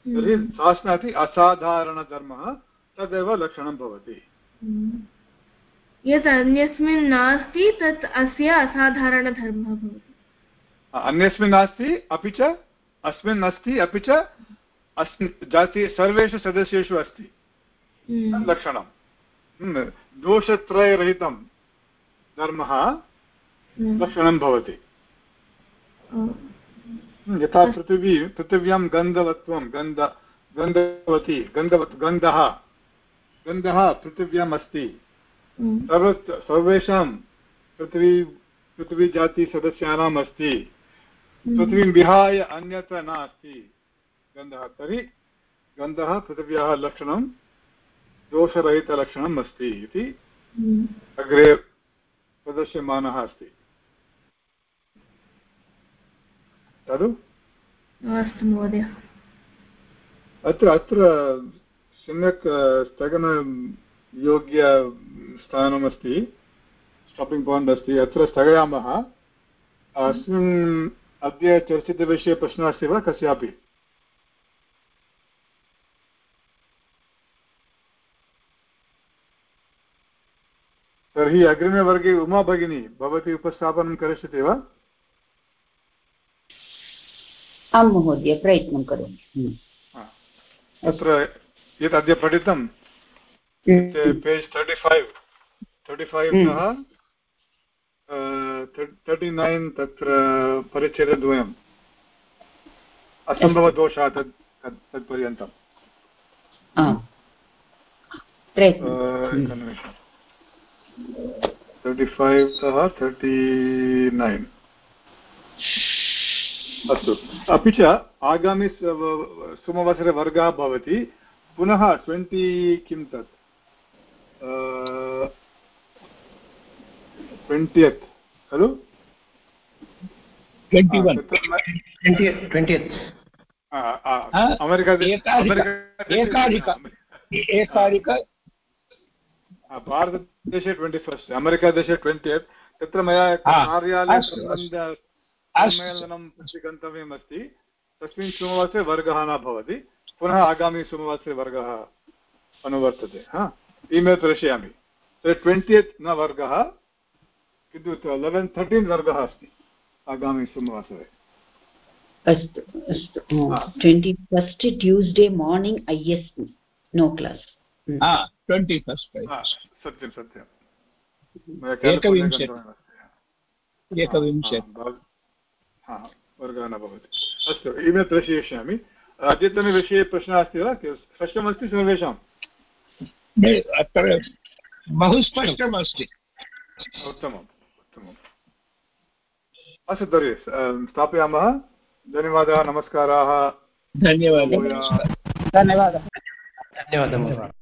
तर्हि शासना इति असाधारणधर्मः तदेव लक्षणं भवति। यत् अन्यस्मिन् नास्ति तत् अस्य असाधारणधर्मः भवति। अन्यस्मिन् नास्ति अपि च अस्मिन् अस्ति अपि च अस्मिन् जाति सर्वेषु सदस्येषु अस्ति। लक्षणं हम्म, दोषत्रयरहितं धर्मः लक्षणं भवति। हम्म, यथा पृथिवी पृथिव्यां गन्धवत्वं गन्ध गन्धवती गन्धवत् गन्धः। गन्धः पृथिव्याम् अस्ति सर्व सर्वेषां पृथ्वी पृथ्वीजातिसदस्यानाम् अस्ति पृथ्वीं विहाय अन्यत्र नास्ति। गन्धः तर्हि गन्धः पृथिव्याः लक्षणं दोषरहितलक्षणम् अस्ति इति अग्रे प्रदर्श्यमानः अस्ति। खलु अस्तु महोदय। अत्र अत्र सम्यक् स्थगनयोग्यस्थानमस्ति स्टापिङ्ग् पायिण्ट् अस्ति अत्र स्थगयामः। अस्मिन् अद्य चर्चितविषये प्रश्नः अस्ति वा कस्यापि? तर्हि अग्रिमवर्गे उमा भगिनी भवती उपस्थापनं करिष्यति वा? आं महोदय प्रयत्नं करोमि। हम्म। तत्र यत् अद्य पठितं page thirty five thirty five तः तर्टि नैन् तत्र परिच्छेदद्वयम्। असम्भवदोषः तत् तत् तत्पर्यन्तम्। तर्टि फैव् तः तर्टि नैन् अस्तु। अपि च आगामि सोमवासरे वर्गः भवति। पुनः ट्वेण्टि किं तत् ट्वेण्टियत् खलु ट्वेण्टि आ, वन् तत्र ट्वेण्टियत् आ, आ, अमेरिका एकाधिक एकाधिक एकाधिक आ, भारतदेशे ट्वेण्टि फस्ट् अमेरिकादेशे ट्वेण्टियत् तत्र मया आ, अस्तु, कार्यालयसम्बन्ध अस्तु। सम्मेलनं प्रति गन्तव्यम् अस्ति तस्मिन् सोमवासरे वर्गः न भवति पुनः आगामि सोमवासरे वर्गः अनुवर्तते। हा ईमेल् प्रेषयामि। ट्वेण्टियत् न वर्गः किन्तु लेवेन् थर्टीन् वर्गः अस्ति आगामि सोमवासरे। अस्तु अस्तु twenty first Tuesday morning I is no class twenty first सत्यं सत्यं वर्गः न भवति अस्तु ईमेल् प्रेषयिष्यामि अद्यतनविषये प्रश्नः अस्ति वा स्पष्टमस्ति सर्वेषां अत्र बहु स्पष्टमस्ति उत्तमम् अस्तु तर्हि अ, स्थापयामः। धन्यवादः नमस्काराः। धन्यवादः। धन्यवादः। धन्यवादः।